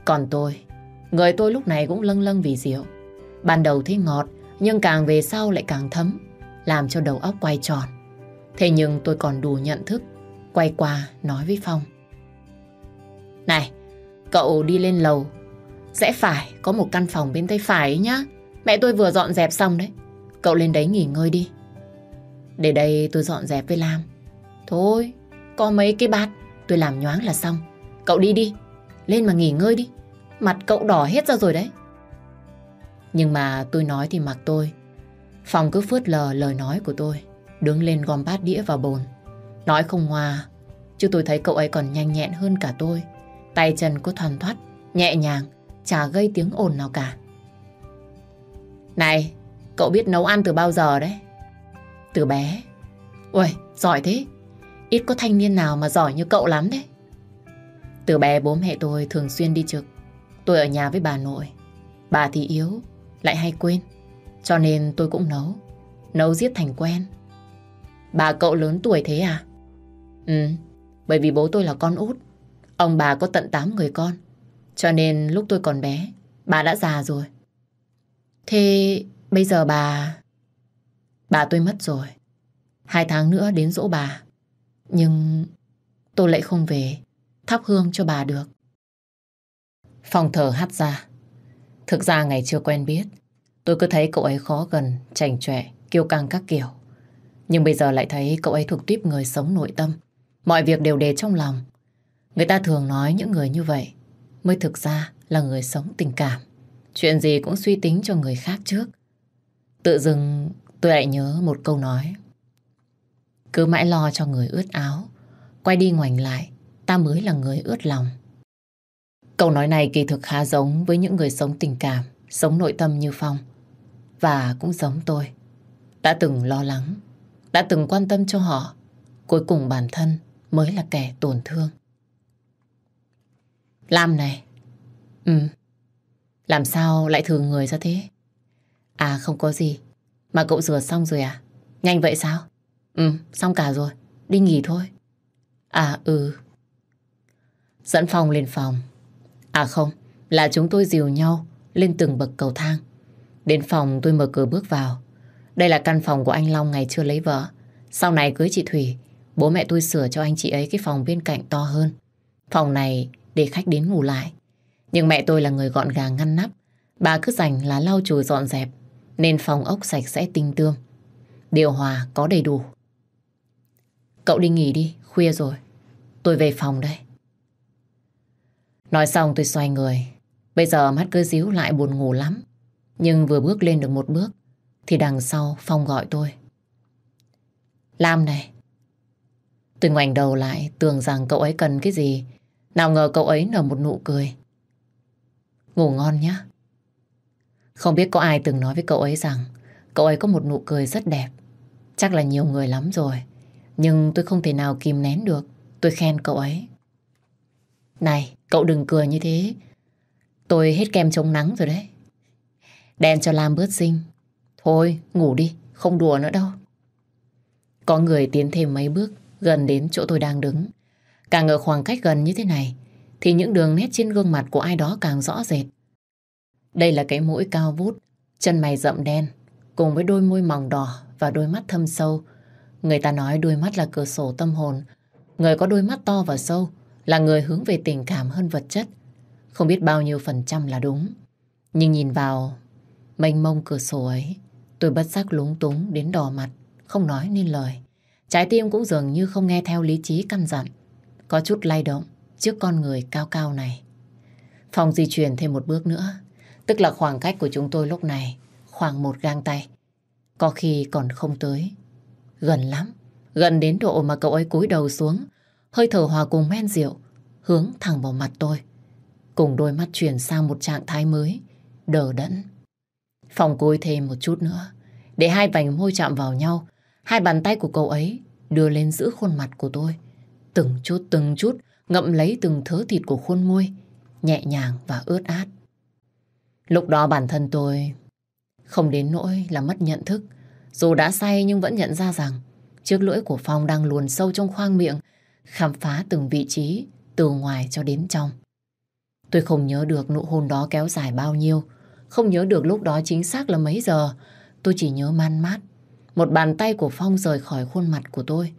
Còn tôi, người tôi lúc này cũng lâng lâng vì rượu. Ban đầu thấy ngọt nhưng càng về sau lại càng thấm làm cho đầu óc quay tròn. Thế nhưng tôi còn đủ nhận thức quay qua nói với Phong. Này, cậu đi lên lầu Rẽ phải, có một căn phòng bên tay phải ấy nhá. Mẹ tôi vừa dọn dẹp xong đấy. Cậu lên đấy nghỉ ngơi đi. Để đây tôi dọn dẹp với Lam. Thôi, có mấy cái bát, tôi làm nhoáng là xong. Cậu đi đi, lên mà nghỉ ngơi đi. Mặt cậu đỏ hết ra rồi đấy. Nhưng mà tôi nói thì mặc tôi. Phòng cứ phớt lờ lời nói của tôi. Đứng lên gom bát đĩa vào bồn. Nói không hòa, chứ tôi thấy cậu ấy còn nhanh nhẹn hơn cả tôi. Tay chân cứ thoăn thoắt, nhẹ nhàng, chả gây tiếng ồn nào cả. Này, cậu biết nấu ăn từ bao giờ đấy? Từ bé. Ui, giỏi thế. Ít có thanh niên nào mà giỏi như cậu lắm đấy. Từ bé bố mẹ tôi thường xuyên đi trực. Tôi ở nhà với bà nội. Bà thì yếu, lại hay quên. Cho nên tôi cũng nấu. Nấu giết thành quen. Bà cậu lớn tuổi thế à? Ừ, bởi vì bố tôi là con út. Ông bà có tận 8 người con. Cho nên lúc tôi còn bé, bà đã già rồi. Thế bây giờ bà... Bà tôi mất rồi. Hai tháng nữa đến dỗ bà. Nhưng tôi lại không về thắp hương cho bà được. Phòng thờ hát ra. Thực ra ngày chưa quen biết, tôi cứ thấy cậu ấy khó gần, chảnh chọe, kiêu căng các kiểu. Nhưng bây giờ lại thấy cậu ấy thuộc tuyếp người sống nội tâm. Mọi việc đều để trong lòng. Người ta thường nói những người như vậy mới thực ra là người sống tình cảm. Chuyện gì cũng suy tính cho người khác trước. Tự dưng tôi lại nhớ một câu nói. Cứ mãi lo cho người ướt áo, quay đi ngoảnh lại, ta mới là người ướt lòng. Câu nói này kỳ thực khá giống với những người sống tình cảm, sống nội tâm như Phong. Và cũng giống tôi. Đã từng lo lắng, đã từng quan tâm cho họ. Cuối cùng bản thân mới là kẻ tổn thương. Lam này. Ừ. Làm sao lại thừa người ra thế? À không có gì. Mà cậu rửa xong rồi à? Nhanh vậy sao? Ừ, xong cả rồi. Đi nghỉ thôi. À ừ. Dẫn phòng lên phòng. À không, là chúng tôi dìu nhau lên từng bậc cầu thang. Đến phòng tôi mở cửa bước vào. Đây là căn phòng của anh Long ngày chưa lấy vợ. Sau này cưới chị Thủy, bố mẹ tôi sửa cho anh chị ấy cái phòng bên cạnh to hơn. Phòng này để khách đến ngủ lại. Nhưng mẹ tôi là người gọn gàng ngăn nắp. Bà cứ dành là lau chùi dọn dẹp, nên phòng ốc sạch sẽ tinh tươm. Điều hòa có đầy đủ. Cậu đi nghỉ đi, khuya rồi. Tôi về phòng đây. Nói xong tôi xoay người. Bây giờ mắt cứ díu lại buồn ngủ lắm. Nhưng vừa bước lên được một bước, thì đằng sau Phong gọi tôi. Lam này. Tôi ngoảnh đầu lại, tưởng rằng cậu ấy cần cái gì. Nào ngờ cậu ấy nở một nụ cười. Ngủ ngon nhé. Không biết có ai từng nói với cậu ấy rằng cậu ấy có một nụ cười rất đẹp. Chắc là nhiều người lắm rồi. Nhưng tôi không thể nào kìm nén được. Tôi khen cậu ấy. Này, cậu đừng cười như thế. Tôi hết kem chống nắng rồi đấy. đèn cho Lam bớt xinh. Thôi, ngủ đi, không đùa nữa đâu. Có người tiến thêm mấy bước gần đến chỗ tôi đang đứng. Càng ở khoảng cách gần như thế này thì những đường nét trên gương mặt của ai đó càng rõ rệt. Đây là cái mũi cao vút, chân mày rậm đen, cùng với đôi môi mỏng đỏ và đôi mắt thâm sâu. Người ta nói đôi mắt là cửa sổ tâm hồn. Người có đôi mắt to và sâu là người hướng về tình cảm hơn vật chất. Không biết bao nhiêu phần trăm là đúng. Nhưng nhìn vào mênh mông cửa sổ ấy, tôi bất giác lúng túng đến đỏ mặt, không nói nên lời. Trái tim cũng dường như không nghe theo lý trí căn dặn. Có chút lay động trước con người cao cao này. Phòng di chuyển thêm một bước nữa, tức là khoảng cách của chúng tôi lúc này khoảng một gang tay. Có khi còn không tới. Gần lắm, gần đến độ mà cậu ấy cúi đầu xuống, hơi thở hòa cùng men rượu, hướng thẳng vào mặt tôi. Cùng đôi mắt chuyển sang một trạng thái mới, đờ đẫn. Phòng cúi thêm một chút nữa, để hai vành môi chạm vào nhau, hai bàn tay của cậu ấy đưa lên giữ khuôn mặt của tôi. Từng chút từng chút ngậm lấy từng thớ thịt của khuôn môi, nhẹ nhàng và ướt át. Lúc đó bản thân tôi không đến nỗi là mất nhận thức. Dù đã say nhưng vẫn nhận ra rằng chiếc lưỡi của Phong đang luồn sâu trong khoang miệng, khám phá từng vị trí từ ngoài cho đến trong. Tôi không nhớ được nụ hôn đó kéo dài bao nhiêu, không nhớ được lúc đó chính xác là mấy giờ. Tôi chỉ nhớ man mát. Một bàn tay của Phong rời khỏi khuôn mặt của tôi,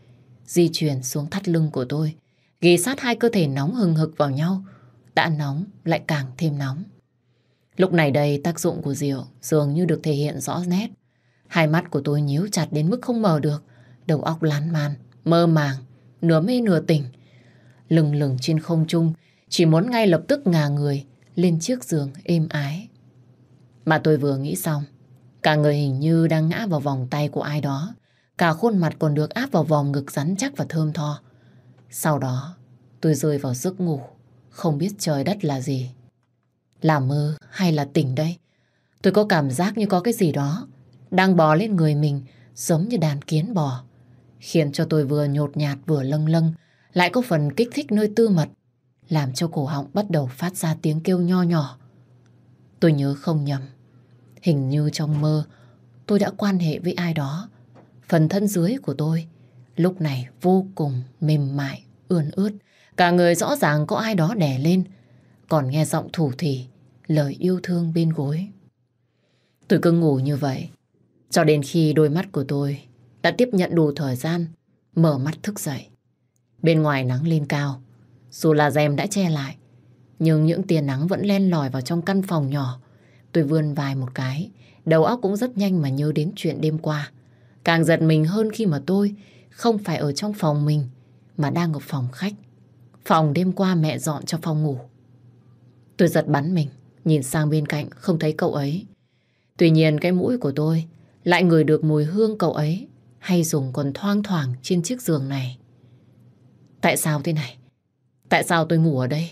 di chuyển xuống thắt lưng của tôi, ghi sát hai cơ thể nóng hừng hực vào nhau. Đã nóng lại càng thêm nóng. Lúc này đây tác dụng của rượu dường như được thể hiện rõ nét. Hai mắt của tôi nhíu chặt đến mức không mở được, đầu óc lán man, mơ màng, nửa mê nửa tỉnh. Lừng lừng trên không trung, chỉ muốn ngay lập tức ngả người lên chiếc giường êm ái. Mà tôi vừa nghĩ xong, cả người hình như đang ngã vào vòng tay của ai đó. Cả khuôn mặt còn được áp vào vòng ngực rắn chắc và thơm tho. Sau đó, tôi rơi vào giấc ngủ, không biết trời đất là gì. Là mơ hay là tỉnh đây? Tôi có cảm giác như có cái gì đó đang bò lên người mình giống như đàn kiến bò. Khiến cho tôi vừa nhột nhạt vừa lâng lâng lại có phần kích thích nơi tư mật làm cho cổ họng bắt đầu phát ra tiếng kêu nho nhỏ. Tôi nhớ không nhầm. Hình như trong mơ tôi đã quan hệ với ai đó. Phần thân dưới của tôi lúc này vô cùng mềm mại, ươn ướt. Cả người rõ ràng có ai đó đè lên còn nghe giọng thủ thì lời yêu thương bên gối. Tôi cứ ngủ như vậy, cho đến khi đôi mắt của tôi đã tiếp nhận đủ thời gian mở mắt thức dậy. Bên ngoài nắng lên cao, dù là rèm đã che lại, nhưng những tia nắng vẫn len lỏi vào trong căn phòng nhỏ. Tôi vươn vai một cái, đầu óc cũng rất nhanh mà nhớ đến chuyện đêm qua. Càng giật mình hơn khi mà tôi không phải ở trong phòng mình, mà đang ở phòng khách. Phòng đêm qua mẹ dọn cho phòng ngủ. Tôi giật bắn mình, nhìn sang bên cạnh không thấy cậu ấy. Tuy nhiên cái mũi của tôi lại ngửi được mùi hương cậu ấy hay dùng còn thoang thoảng trên chiếc giường này. Tại sao thế này? Tại sao tôi ngủ ở đây?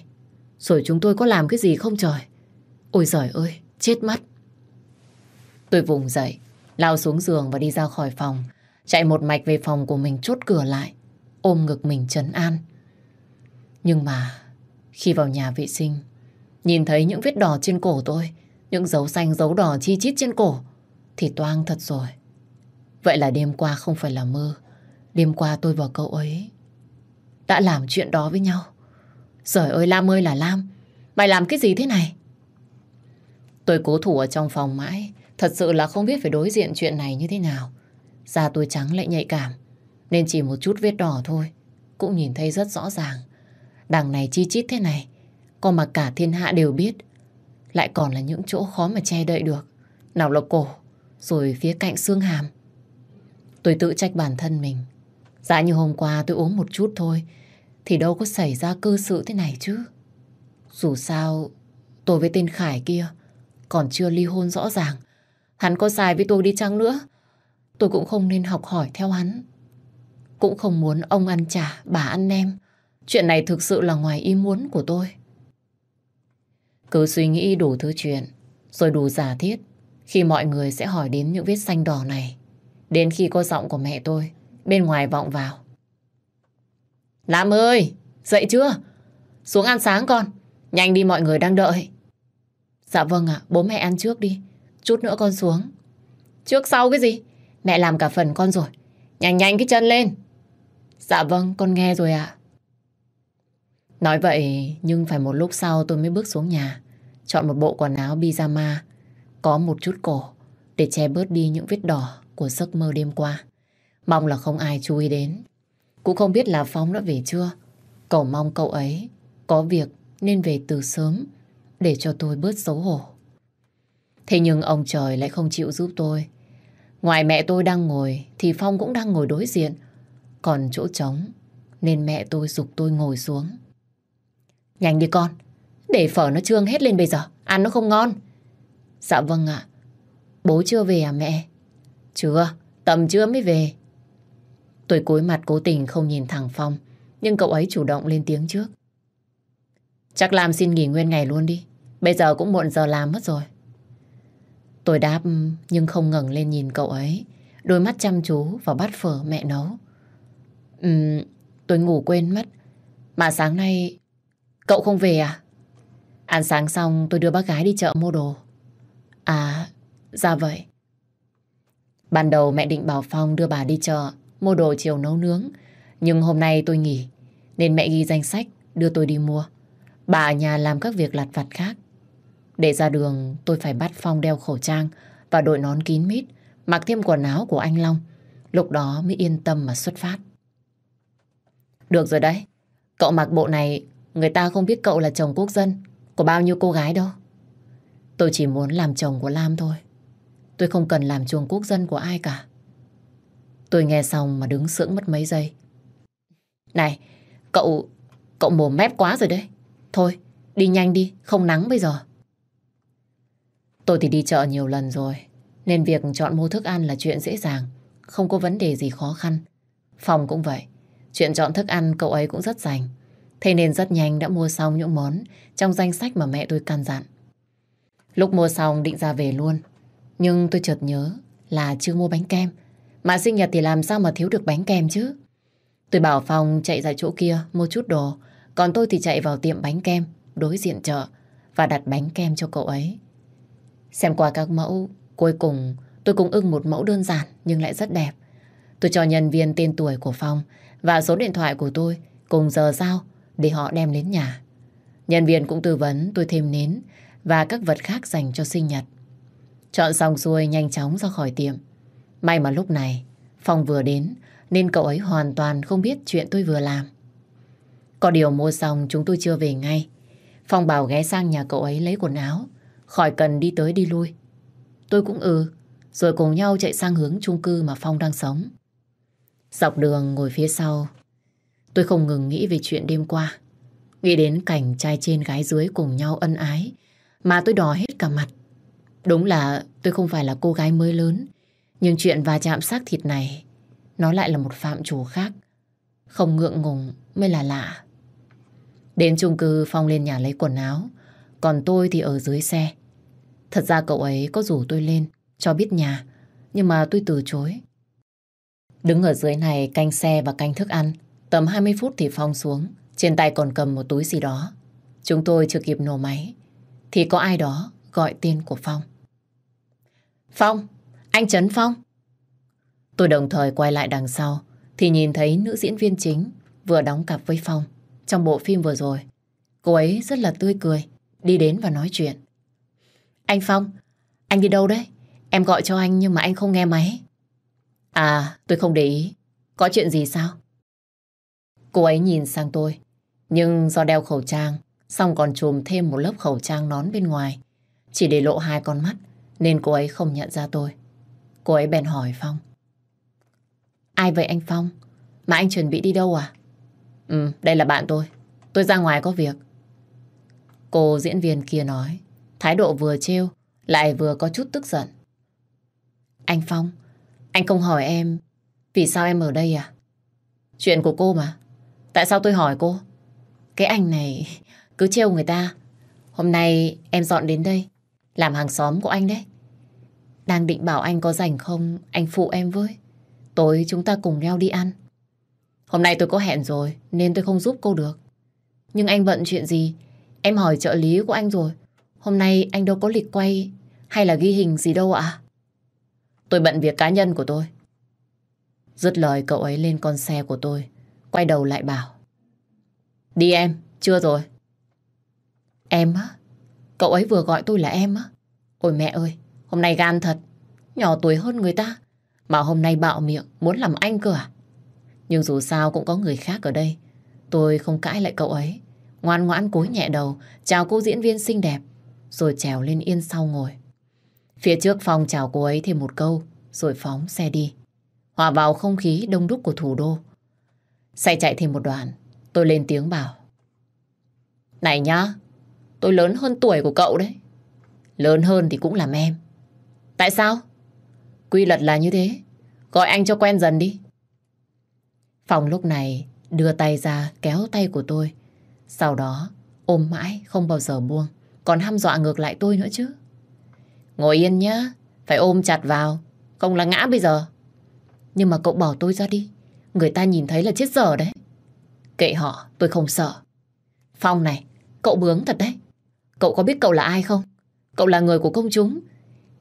Rồi chúng tôi có làm cái gì không trời? Ôi giời ơi, chết mất. Tôi vùng dậy, lao xuống giường và đi ra khỏi phòng. Chạy một mạch về phòng của mình chốt cửa lại, ôm ngực mình trấn an. Nhưng mà khi vào nhà vệ sinh, nhìn thấy những vết đỏ trên cổ tôi, những dấu xanh dấu đỏ chi chít trên cổ, thì toang thật rồi. Vậy là đêm qua không phải là mơ. Đêm qua tôi và cậu ấy đã làm chuyện đó với nhau. Giời ơi Lam ơi là Lam, mày làm cái gì thế này? Tôi cố thủ ở trong phòng mãi, thật sự là không biết phải đối diện chuyện này như thế nào. Da tôi trắng lại nhạy cảm, nên chỉ một chút vết đỏ thôi, cũng nhìn thấy rất rõ ràng. Đằng này chi chít thế này, còn mà cả thiên hạ đều biết, lại còn là những chỗ khó mà che đậy được. Nào là cổ, rồi phía cạnh xương hàm. Tôi tự trách bản thân mình. Dạ như hôm qua tôi uống một chút thôi, thì đâu có xảy ra cơ sự thế này chứ. Dù sao, tôi với tên Khải kia còn chưa ly hôn rõ ràng. Hắn có sai với tôi đi chăng nữa, tôi cũng không nên học hỏi theo hắn. Cũng không muốn ông ăn chả, bà ăn nem. Chuyện này thực sự là ngoài ý muốn của tôi. Cứ suy nghĩ đủ thứ chuyện, rồi đủ giả thiết, khi mọi người sẽ hỏi đến những vết xanh đỏ này. Đến khi có giọng của mẹ tôi, bên ngoài vọng vào. lãm ơi, dậy chưa? Xuống ăn sáng con, nhanh đi mọi người đang đợi. Dạ vâng ạ, bố mẹ ăn trước đi, chút nữa con xuống. Trước sau cái gì? Mẹ làm cả phần con rồi, nhanh nhanh cái chân lên. Dạ vâng, con nghe rồi ạ. Nói vậy nhưng phải một lúc sau tôi mới bước xuống nhà, chọn một bộ quần áo pyjama có một chút cổ để che bớt đi những vết đỏ của giấc mơ đêm qua. Mong là không ai chú ý đến. Cũng không biết là Phong đã về chưa. Cậu mong cậu ấy có việc nên về từ sớm để cho tôi bớt xấu hổ. Thế nhưng ông trời lại không chịu giúp tôi. Ngoài mẹ tôi đang ngồi thì Phong cũng đang ngồi đối diện. Còn chỗ trống nên mẹ tôi dục tôi ngồi xuống. Nhanh đi con, để phở nó trương hết lên bây giờ, ăn nó không ngon. Dạ vâng ạ. Bố chưa về à mẹ? Chưa, tầm trưa mới về. Tôi cúi mặt cố tình không nhìn thẳng Phong, nhưng cậu ấy chủ động lên tiếng trước. Chắc làm xin nghỉ nguyên ngày luôn đi. Bây giờ cũng muộn giờ làm mất rồi. Tôi đáp nhưng không ngẩng lên nhìn cậu ấy. Đôi mắt chăm chú vào bát phở mẹ nấu. Ừm, tôi ngủ quên mất. Mà sáng nay cậu không về à? Ăn sáng xong tôi đưa bác gái đi chợ mua đồ. À, ra vậy. Ban đầu mẹ định bảo Phong đưa bà đi chợ, mua đồ chiều nấu nướng. Nhưng hôm nay tôi nghỉ, nên mẹ ghi danh sách đưa tôi đi mua. Bà ở nhà làm các việc lặt vặt khác. Để ra đường, tôi phải bắt Phong đeo khẩu trang và đội nón kín mít, mặc thêm quần áo của anh Long. Lúc đó mới yên tâm mà xuất phát. Được rồi đấy, cậu mặc bộ này, người ta không biết cậu là chồng quốc dân của bao nhiêu cô gái đâu. Tôi chỉ muốn làm chồng của Lam thôi. Tôi không cần làm chuồng quốc dân của ai cả. Tôi nghe xong mà đứng sững mất mấy giây. Này, cậu, cậu mồm mép quá rồi đấy. Thôi, đi nhanh đi, không nắng bây giờ. Tôi thì đi chợ nhiều lần rồi, nên việc chọn mua thức ăn là chuyện dễ dàng, không có vấn đề gì khó khăn. Phòng cũng vậy, chuyện chọn thức ăn cậu ấy cũng rất rành. Thế nên rất nhanh đã mua xong những món trong danh sách mà mẹ tôi căn dặn. Lúc mua xong định ra về luôn, nhưng tôi chợt nhớ là chưa mua bánh kem. Mà sinh nhật thì làm sao mà thiếu được bánh kem chứ? Tôi bảo Phong chạy ra chỗ kia mua chút đồ, còn tôi thì chạy vào tiệm bánh kem đối diện chợ và đặt bánh kem cho cậu ấy. Xem qua các mẫu, cuối cùng tôi cũng ưng một mẫu đơn giản nhưng lại rất đẹp. Tôi cho nhân viên tên tuổi của Phong và số điện thoại của tôi cùng giờ giao để họ đem đến nhà. Nhân viên cũng tư vấn tôi thêm nến và các vật khác dành cho sinh nhật. Chọn xong xuôi nhanh chóng ra khỏi tiệm. May mà lúc này Phong vừa đến nên cậu ấy hoàn toàn không biết chuyện tôi vừa làm. Có điều mua xong chúng tôi chưa về ngay. Phong bảo ghé sang nhà cậu ấy lấy quần áo, khỏi cần đi tới đi lui. Tôi cũng ừ, rồi cùng nhau chạy sang hướng chung cư mà Phong đang sống. Dọc đường ngồi phía sau, tôi không ngừng nghĩ về chuyện đêm qua. Nghĩ đến cảnh trai trên gái dưới cùng nhau ân ái, mà tôi đỏ hết cả mặt. Đúng là tôi không phải là cô gái mới lớn, nhưng chuyện va chạm xác thịt này, nó lại là một phạm chủ khác. Không ngượng ngùng mới là lạ. Đến chung cư Phong lên nhà lấy quần áo, còn tôi thì ở dưới xe. Thật ra cậu ấy có rủ tôi lên, cho biết nhà, nhưng mà tôi từ chối. Đứng ở dưới này canh xe và canh thức ăn, tầm 20 phút thì Phong xuống, trên tay còn cầm một túi gì đó. Chúng tôi chưa kịp nổ máy, thì có ai đó gọi tên của Phong. Phong, anh Trấn Phong. Tôi đồng thời quay lại đằng sau, thì nhìn thấy nữ diễn viên chính vừa đóng cặp với Phong trong bộ phim vừa rồi. Cô ấy rất là tươi cười, đi đến và nói chuyện. Anh Phong, anh đi đâu đấy? Em gọi cho anh nhưng mà anh không nghe máy. À, tôi không để ý. Có chuyện gì sao? Cô ấy nhìn sang tôi, nhưng do đeo khẩu trang, xong còn trùm thêm một lớp khẩu trang nón bên ngoài. Chỉ để lộ hai con mắt, nên cô ấy không nhận ra tôi. Cô ấy bèn hỏi Phong. Ai vậy anh Phong? Mà anh chuẩn bị đi đâu à? Ừ, đây là bạn tôi. Tôi ra ngoài có việc. Cô diễn viên kia nói, thái độ vừa trêu, lại vừa có chút tức giận. Anh Phong, anh không hỏi em vì sao em ở đây à? Chuyện của cô mà. Tại sao tôi hỏi cô? Cái anh này cứ trêu người ta. Hôm nay em dọn đến đây, làm hàng xóm của anh đấy. Đang định bảo anh có rảnh không, anh phụ em với. Tối chúng ta cùng nhau đi ăn. Hôm nay tôi có hẹn rồi, nên tôi không giúp cô được. Nhưng anh bận chuyện gì? Em hỏi trợ lý của anh rồi. Hôm nay anh đâu có lịch quay hay là ghi hình gì đâu ạ? Tôi bận việc cá nhân của tôi. Dứt lời cậu ấy lên con xe của tôi, quay đầu lại bảo. Đi em, chưa rồi. Em á? Cậu ấy vừa gọi tôi là em á? Ôi mẹ ơi, hôm nay gan thật. Nhỏ tuổi hơn người ta. Mà hôm nay bạo miệng, muốn làm anh cơ à? Nhưng dù sao cũng có người khác ở đây. Tôi không cãi lại cậu ấy. Ngoan ngoãn cúi nhẹ đầu, chào cô diễn viên xinh đẹp, rồi trèo lên yên sau ngồi. Phía trước phòng chào cô ấy thêm một câu, rồi phóng xe đi. Hòa vào không khí đông đúc của thủ đô. Xe chạy thêm một đoạn, tôi lên tiếng bảo. Này nhá, tôi lớn hơn tuổi của cậu đấy. Lớn hơn thì cũng làm em. Tại sao? Quy luật là như thế. Gọi anh cho quen dần đi. Phòng lúc này đưa tay ra kéo tay của tôi. Sau đó ôm mãi không bao giờ buông. Còn hăm dọa ngược lại tôi nữa chứ. Ngồi yên nhá. Phải ôm chặt vào. Không là ngã bây giờ. Nhưng mà cậu bỏ tôi ra đi. Người ta nhìn thấy là chết dở đấy. Kệ họ, tôi không sợ. Phong này, cậu bướng thật đấy. Cậu có biết cậu là ai không? Cậu là người của công chúng.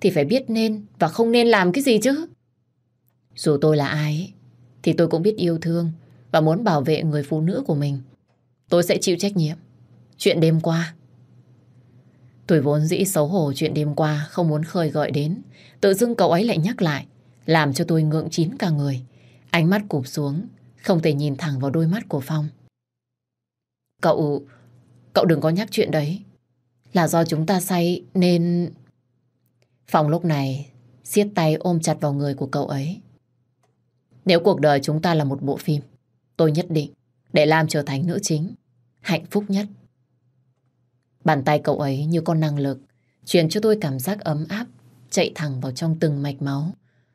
Thì phải biết nên và không nên làm cái gì chứ. Dù tôi là ai thì tôi cũng biết yêu thương và muốn bảo vệ người phụ nữ của mình. Tôi sẽ chịu trách nhiệm. Chuyện đêm qua. Tôi vốn dĩ xấu hổ chuyện đêm qua không muốn khơi gợi đến. Tự dưng cậu ấy lại nhắc lại. Làm cho tôi ngượng chín cả người. Ánh mắt cụp xuống. Không thể nhìn thẳng vào đôi mắt của Phong. Cậu... Cậu đừng có nhắc chuyện đấy. Là do chúng ta say nên... Phong lúc này siết tay ôm chặt vào người của cậu ấy. Nếu cuộc đời chúng ta là một bộ phim, tôi nhất định để làm trở thành nữ chính, hạnh phúc nhất. Bàn tay cậu ấy như con năng lực, truyền cho tôi cảm giác ấm áp, chạy thẳng vào trong từng mạch máu.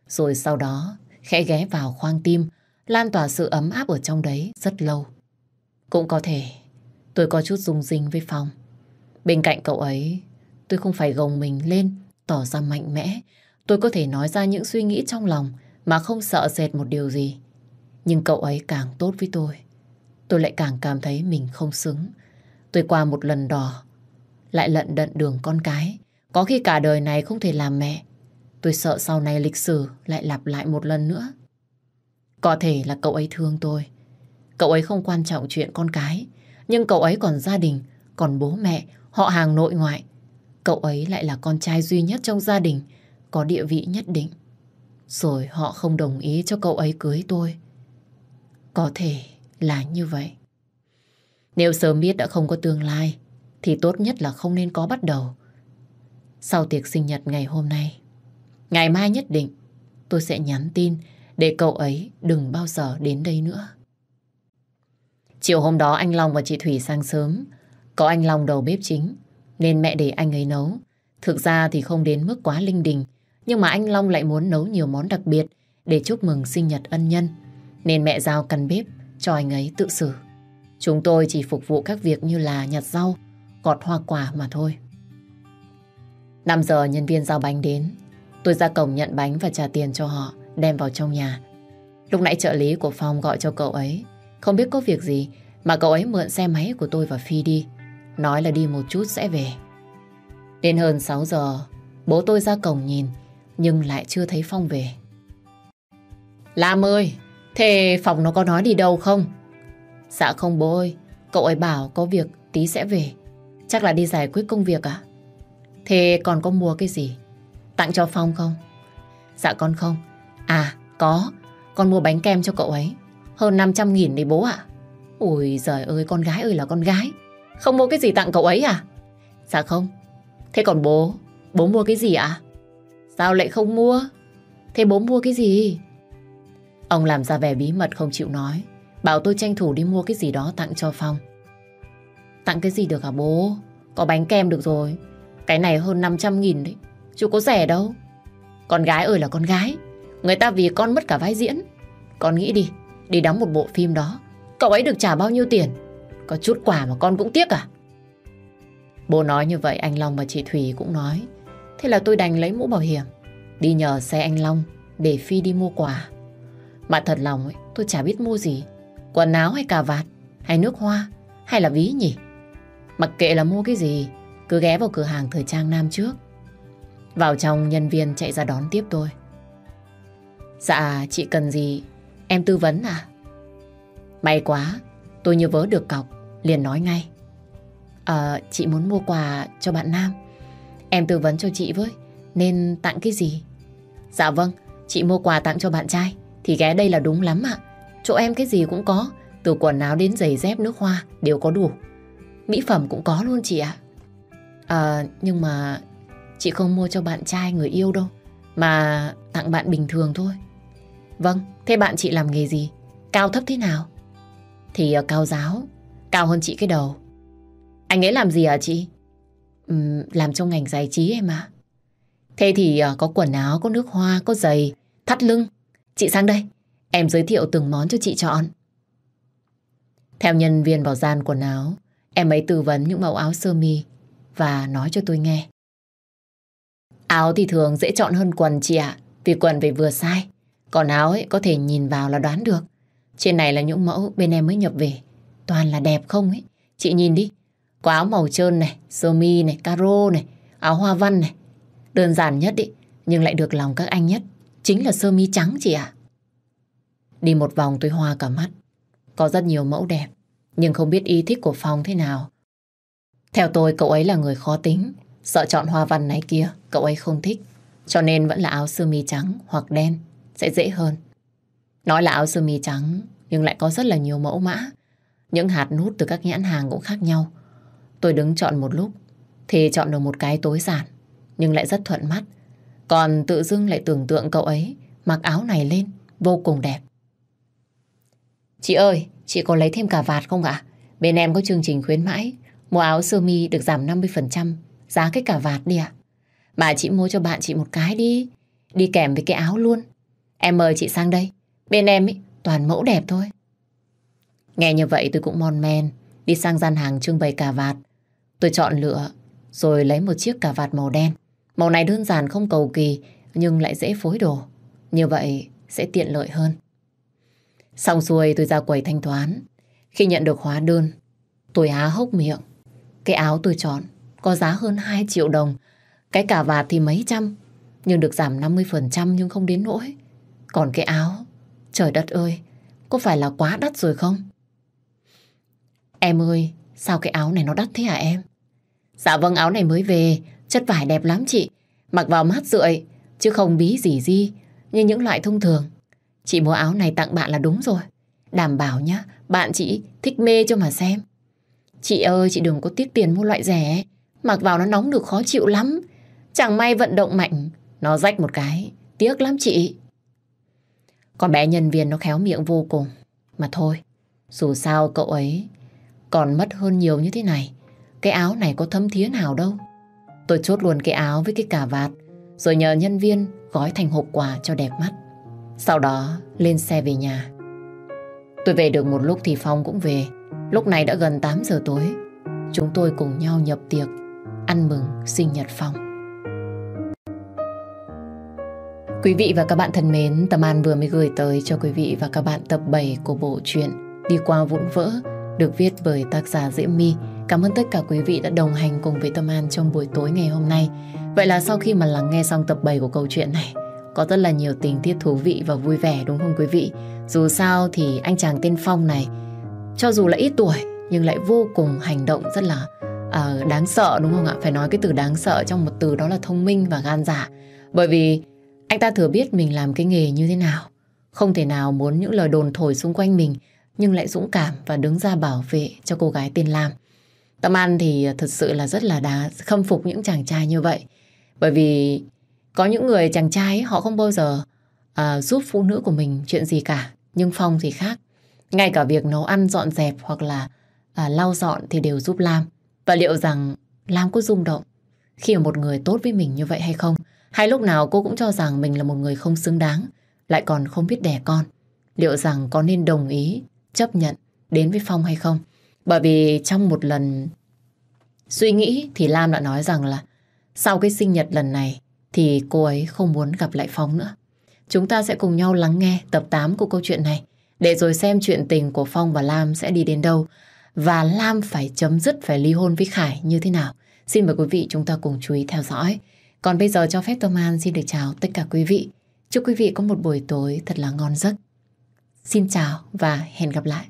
Rồi sau đó, khẽ ghé vào khoang tim, lan tỏa sự ấm áp ở trong đấy rất lâu. Cũng có thể, tôi có chút rung rinh với Phong. Bên cạnh cậu ấy, tôi không phải gồng mình lên, tỏ ra mạnh mẽ. Tôi có thể nói ra những suy nghĩ trong lòng, mà không sợ dệt một điều gì. Nhưng cậu ấy càng tốt với tôi. Tôi lại càng cảm thấy mình không xứng. Tôi qua một lần đỏ, lại lận đận đường con cái. Có khi cả đời này không thể làm mẹ. Tôi sợ sau này lịch sử lại lặp lại một lần nữa. Có thể là cậu ấy thương tôi. Cậu ấy không quan trọng chuyện con cái. Nhưng cậu ấy còn gia đình, còn bố mẹ, họ hàng nội ngoại. Cậu ấy lại là con trai duy nhất trong gia đình, có địa vị nhất định. Rồi họ không đồng ý cho cậu ấy cưới tôi. Có thể là như vậy. Nếu sớm biết đã không có tương lai, thì tốt nhất là không nên có bắt đầu. Sau tiệc sinh nhật ngày hôm nay, ngày mai nhất định tôi sẽ nhắn tin để cậu ấy đừng bao giờ đến đây nữa. Chiều hôm đó anh Long và chị Thủy sang sớm. Có anh Long đầu bếp chính, nên mẹ để anh ấy nấu. Thực ra thì không đến mức quá linh đình, nhưng mà anh Long lại muốn nấu nhiều món đặc biệt để chúc mừng sinh nhật ân nhân. Nên mẹ giao căn bếp cho anh ấy tự xử. Chúng tôi chỉ phục vụ các việc như là nhặt rau, gọt hoa quả mà thôi. 5 giờ nhân viên giao bánh đến. Tôi ra cổng nhận bánh và trả tiền cho họ, đem vào trong nhà. Lúc nãy trợ lý của Phong gọi cho cậu ấy. Không biết có việc gì mà cậu ấy mượn xe máy của tôi và Phi đi. Nói là đi một chút sẽ về. Đến hơn 6 giờ, bố tôi ra cổng nhìn, nhưng lại chưa thấy Phong về. Lam ơi, thế Phong nó có nói đi đâu không? Dạ không bố ơi, cậu ấy bảo có việc tí sẽ về. Chắc là đi giải quyết công việc à? Thế còn có mua cái gì? Tặng cho Phong không? Dạ con không. À, có. Con mua bánh kem cho cậu ấy. Hơn 500 nghìn đấy bố ạ. Ôi giời ơi, con gái ơi là con gái. Không mua cái gì tặng cậu ấy à? Dạ không. Thế còn bố? Bố mua cái gì ạ? Sao lại không mua? Thế bố mua cái gì? Ông làm ra vẻ bí mật không chịu nói. Bảo tôi tranh thủ đi mua cái gì đó tặng cho Phong. Tặng cái gì được hả bố? Có bánh kem được rồi. Cái này hơn 500 nghìn đấy. Chú có rẻ đâu. Con gái ơi là con gái. Người ta vì con mất cả vai diễn. Con nghĩ đi, đi đóng một bộ phim đó. Cậu ấy được trả bao nhiêu tiền? Có chút quà mà con cũng tiếc à? Bố nói như vậy anh Long và chị Thủy cũng nói. Thế là tôi đành lấy mũ bảo hiểm. Đi nhờ xe anh Long để Phi đi mua quà. Mà thật lòng ấy, tôi chả biết mua gì. Quần áo hay cà vạt, hay nước hoa, hay là ví nhỉ? Mặc kệ là mua cái gì, cứ ghé vào cửa hàng thời trang nam trước. Vào trong nhân viên chạy ra đón tiếp tôi. Dạ, chị cần gì? Em tư vấn à? May quá, tôi như vớ được cọc, liền nói ngay. À, chị muốn mua quà cho bạn Nam. Em tư vấn cho chị với, nên tặng cái gì? Dạ vâng, chị mua quà tặng cho bạn trai, thì ghé đây là đúng lắm ạ. Chỗ em cái gì cũng có, từ quần áo đến giày dép nước hoa đều có đủ. Mỹ phẩm cũng có luôn chị ạ. À, nhưng mà chị không mua cho bạn trai người yêu đâu, mà tặng bạn bình thường thôi. Vâng, thế bạn chị làm nghề gì? Cao thấp thế nào? Thì uh, cao giáo, cao hơn chị cái đầu. Anh ấy làm gì hả chị? Uhm, làm trong ngành giải trí em à. Thế thì uh, có quần áo, có nước hoa, có giày, thắt lưng. Chị sang đây, em giới thiệu từng món cho chị chọn. Theo nhân viên vào gian quần áo, em ấy tư vấn những mẫu áo sơ mi và nói cho tôi nghe. Áo thì thường dễ chọn hơn quần chị ạ, vì quần phải vừa sai. Còn áo ấy có thể nhìn vào là đoán được. Trên này là những mẫu bên em mới nhập về. Toàn là đẹp không ấy. Chị nhìn đi. Có áo màu trơn này, sơ mi này, caro này, áo hoa văn này. Đơn giản nhất ý, nhưng lại được lòng các anh nhất. Chính là sơ mi trắng chị ạ. Đi một vòng tôi hoa cả mắt. Có rất nhiều mẫu đẹp, nhưng không biết ý thích của Phong thế nào. Theo tôi, cậu ấy là người khó tính. Sợ chọn hoa văn này kia, cậu ấy không thích. Cho nên vẫn là áo sơ mi trắng hoặc đen sẽ dễ hơn. Nói là áo sơ mi trắng, nhưng lại có rất là nhiều mẫu mã. Những hạt nút từ các nhãn hàng cũng khác nhau. Tôi đứng chọn một lúc, thì chọn được một cái tối giản, nhưng lại rất thuận mắt. Còn tự dưng lại tưởng tượng cậu ấy mặc áo này lên, vô cùng đẹp. Chị ơi, chị có lấy thêm cả vạt không ạ? Bên em có chương trình khuyến mãi, mua áo sơ mi được giảm 50%, giá cái cả vạt đi ạ. Bà chị mua cho bạn chị một cái đi, đi kèm với cái áo luôn. Em mời chị sang đây. Bên em ý, toàn mẫu đẹp thôi. Nghe như vậy tôi cũng mon men, đi sang gian hàng trưng bày cà vạt. Tôi chọn lựa, rồi lấy một chiếc cà vạt màu đen. Màu này đơn giản không cầu kỳ, nhưng lại dễ phối đồ. Như vậy sẽ tiện lợi hơn. Xong xuôi tôi ra quầy thanh toán. Khi nhận được hóa đơn, tôi há hốc miệng. Cái áo tôi chọn có giá hơn 2 triệu đồng. Cái cà vạt thì mấy trăm, nhưng được giảm 50% nhưng không đến nỗi. Còn cái áo, trời đất ơi, có phải là quá đắt rồi không? Em ơi, sao cái áo này nó đắt thế hả em? Dạ vâng áo này mới về, chất vải đẹp lắm chị. Mặc vào mát rượi, chứ không bí gì gì như những loại thông thường. Chị mua áo này tặng bạn là đúng rồi. Đảm bảo nhá, bạn chị thích mê cho mà xem. Chị ơi, chị đừng có tiếc tiền mua loại rẻ. Mặc vào nó nóng được khó chịu lắm. Chẳng may vận động mạnh, nó rách một cái. Tiếc lắm chị. Con bé nhân viên nó khéo miệng vô cùng. Mà thôi, dù sao cậu ấy còn mất hơn nhiều như thế này. Cái áo này có thấm thía nào đâu. Tôi chốt luôn cái áo với cái cà vạt, rồi nhờ nhân viên gói thành hộp quà cho đẹp mắt. Sau đó lên xe về nhà. Tôi về được một lúc thì Phong cũng về. Lúc này đã gần 8 giờ tối. Chúng tôi cùng nhau nhập tiệc, ăn mừng sinh nhật Phong. Quý vị và các bạn thân mến, Tâm An vừa mới gửi tới cho quý vị và các bạn tập 7 của bộ truyện Đi qua vụn vỡ được viết bởi tác giả Diễm My. Cảm ơn tất cả quý vị đã đồng hành cùng với Tâm An trong buổi tối ngày hôm nay. Vậy là sau khi mà lắng nghe xong tập 7 của câu chuyện này, có rất là nhiều tình tiết thú vị và vui vẻ đúng không quý vị? Dù sao thì anh chàng tên Phong này, cho dù là ít tuổi nhưng lại vô cùng hành động rất là uh, đáng sợ đúng không ạ? Phải nói cái từ đáng sợ trong một từ đó là thông minh và gan dạ. Bởi vì anh ta thừa biết mình làm cái nghề như thế nào. Không thể nào muốn những lời đồn thổi xung quanh mình nhưng lại dũng cảm và đứng ra bảo vệ cho cô gái tên Lam. Tâm An thì thật sự là rất là đá khâm phục những chàng trai như vậy. Bởi vì có những người chàng trai họ không bao giờ à, giúp phụ nữ của mình chuyện gì cả. Nhưng Phong thì khác. Ngay cả việc nấu ăn dọn dẹp hoặc là à, lau dọn thì đều giúp Lam. Và liệu rằng Lam có rung động khi ở một người tốt với mình như vậy hay không? Hay lúc nào cô cũng cho rằng mình là một người không xứng đáng, lại còn không biết đẻ con? Liệu rằng có nên đồng ý, chấp nhận đến với Phong hay không? Bởi vì trong một lần suy nghĩ thì Lam đã nói rằng là sau cái sinh nhật lần này thì cô ấy không muốn gặp lại Phong nữa. Chúng ta sẽ cùng nhau lắng nghe tập 8 của câu chuyện này, để rồi xem chuyện tình của Phong và Lam sẽ đi đến đâu và Lam phải chấm dứt, phải ly hôn với Khải như thế nào. Xin mời quý vị chúng ta cùng chú ý theo dõi. Còn bây giờ cho phép Tâm An xin được chào tất cả quý vị. Chúc quý vị có một buổi tối thật là ngon giấc. Xin chào và hẹn gặp lại.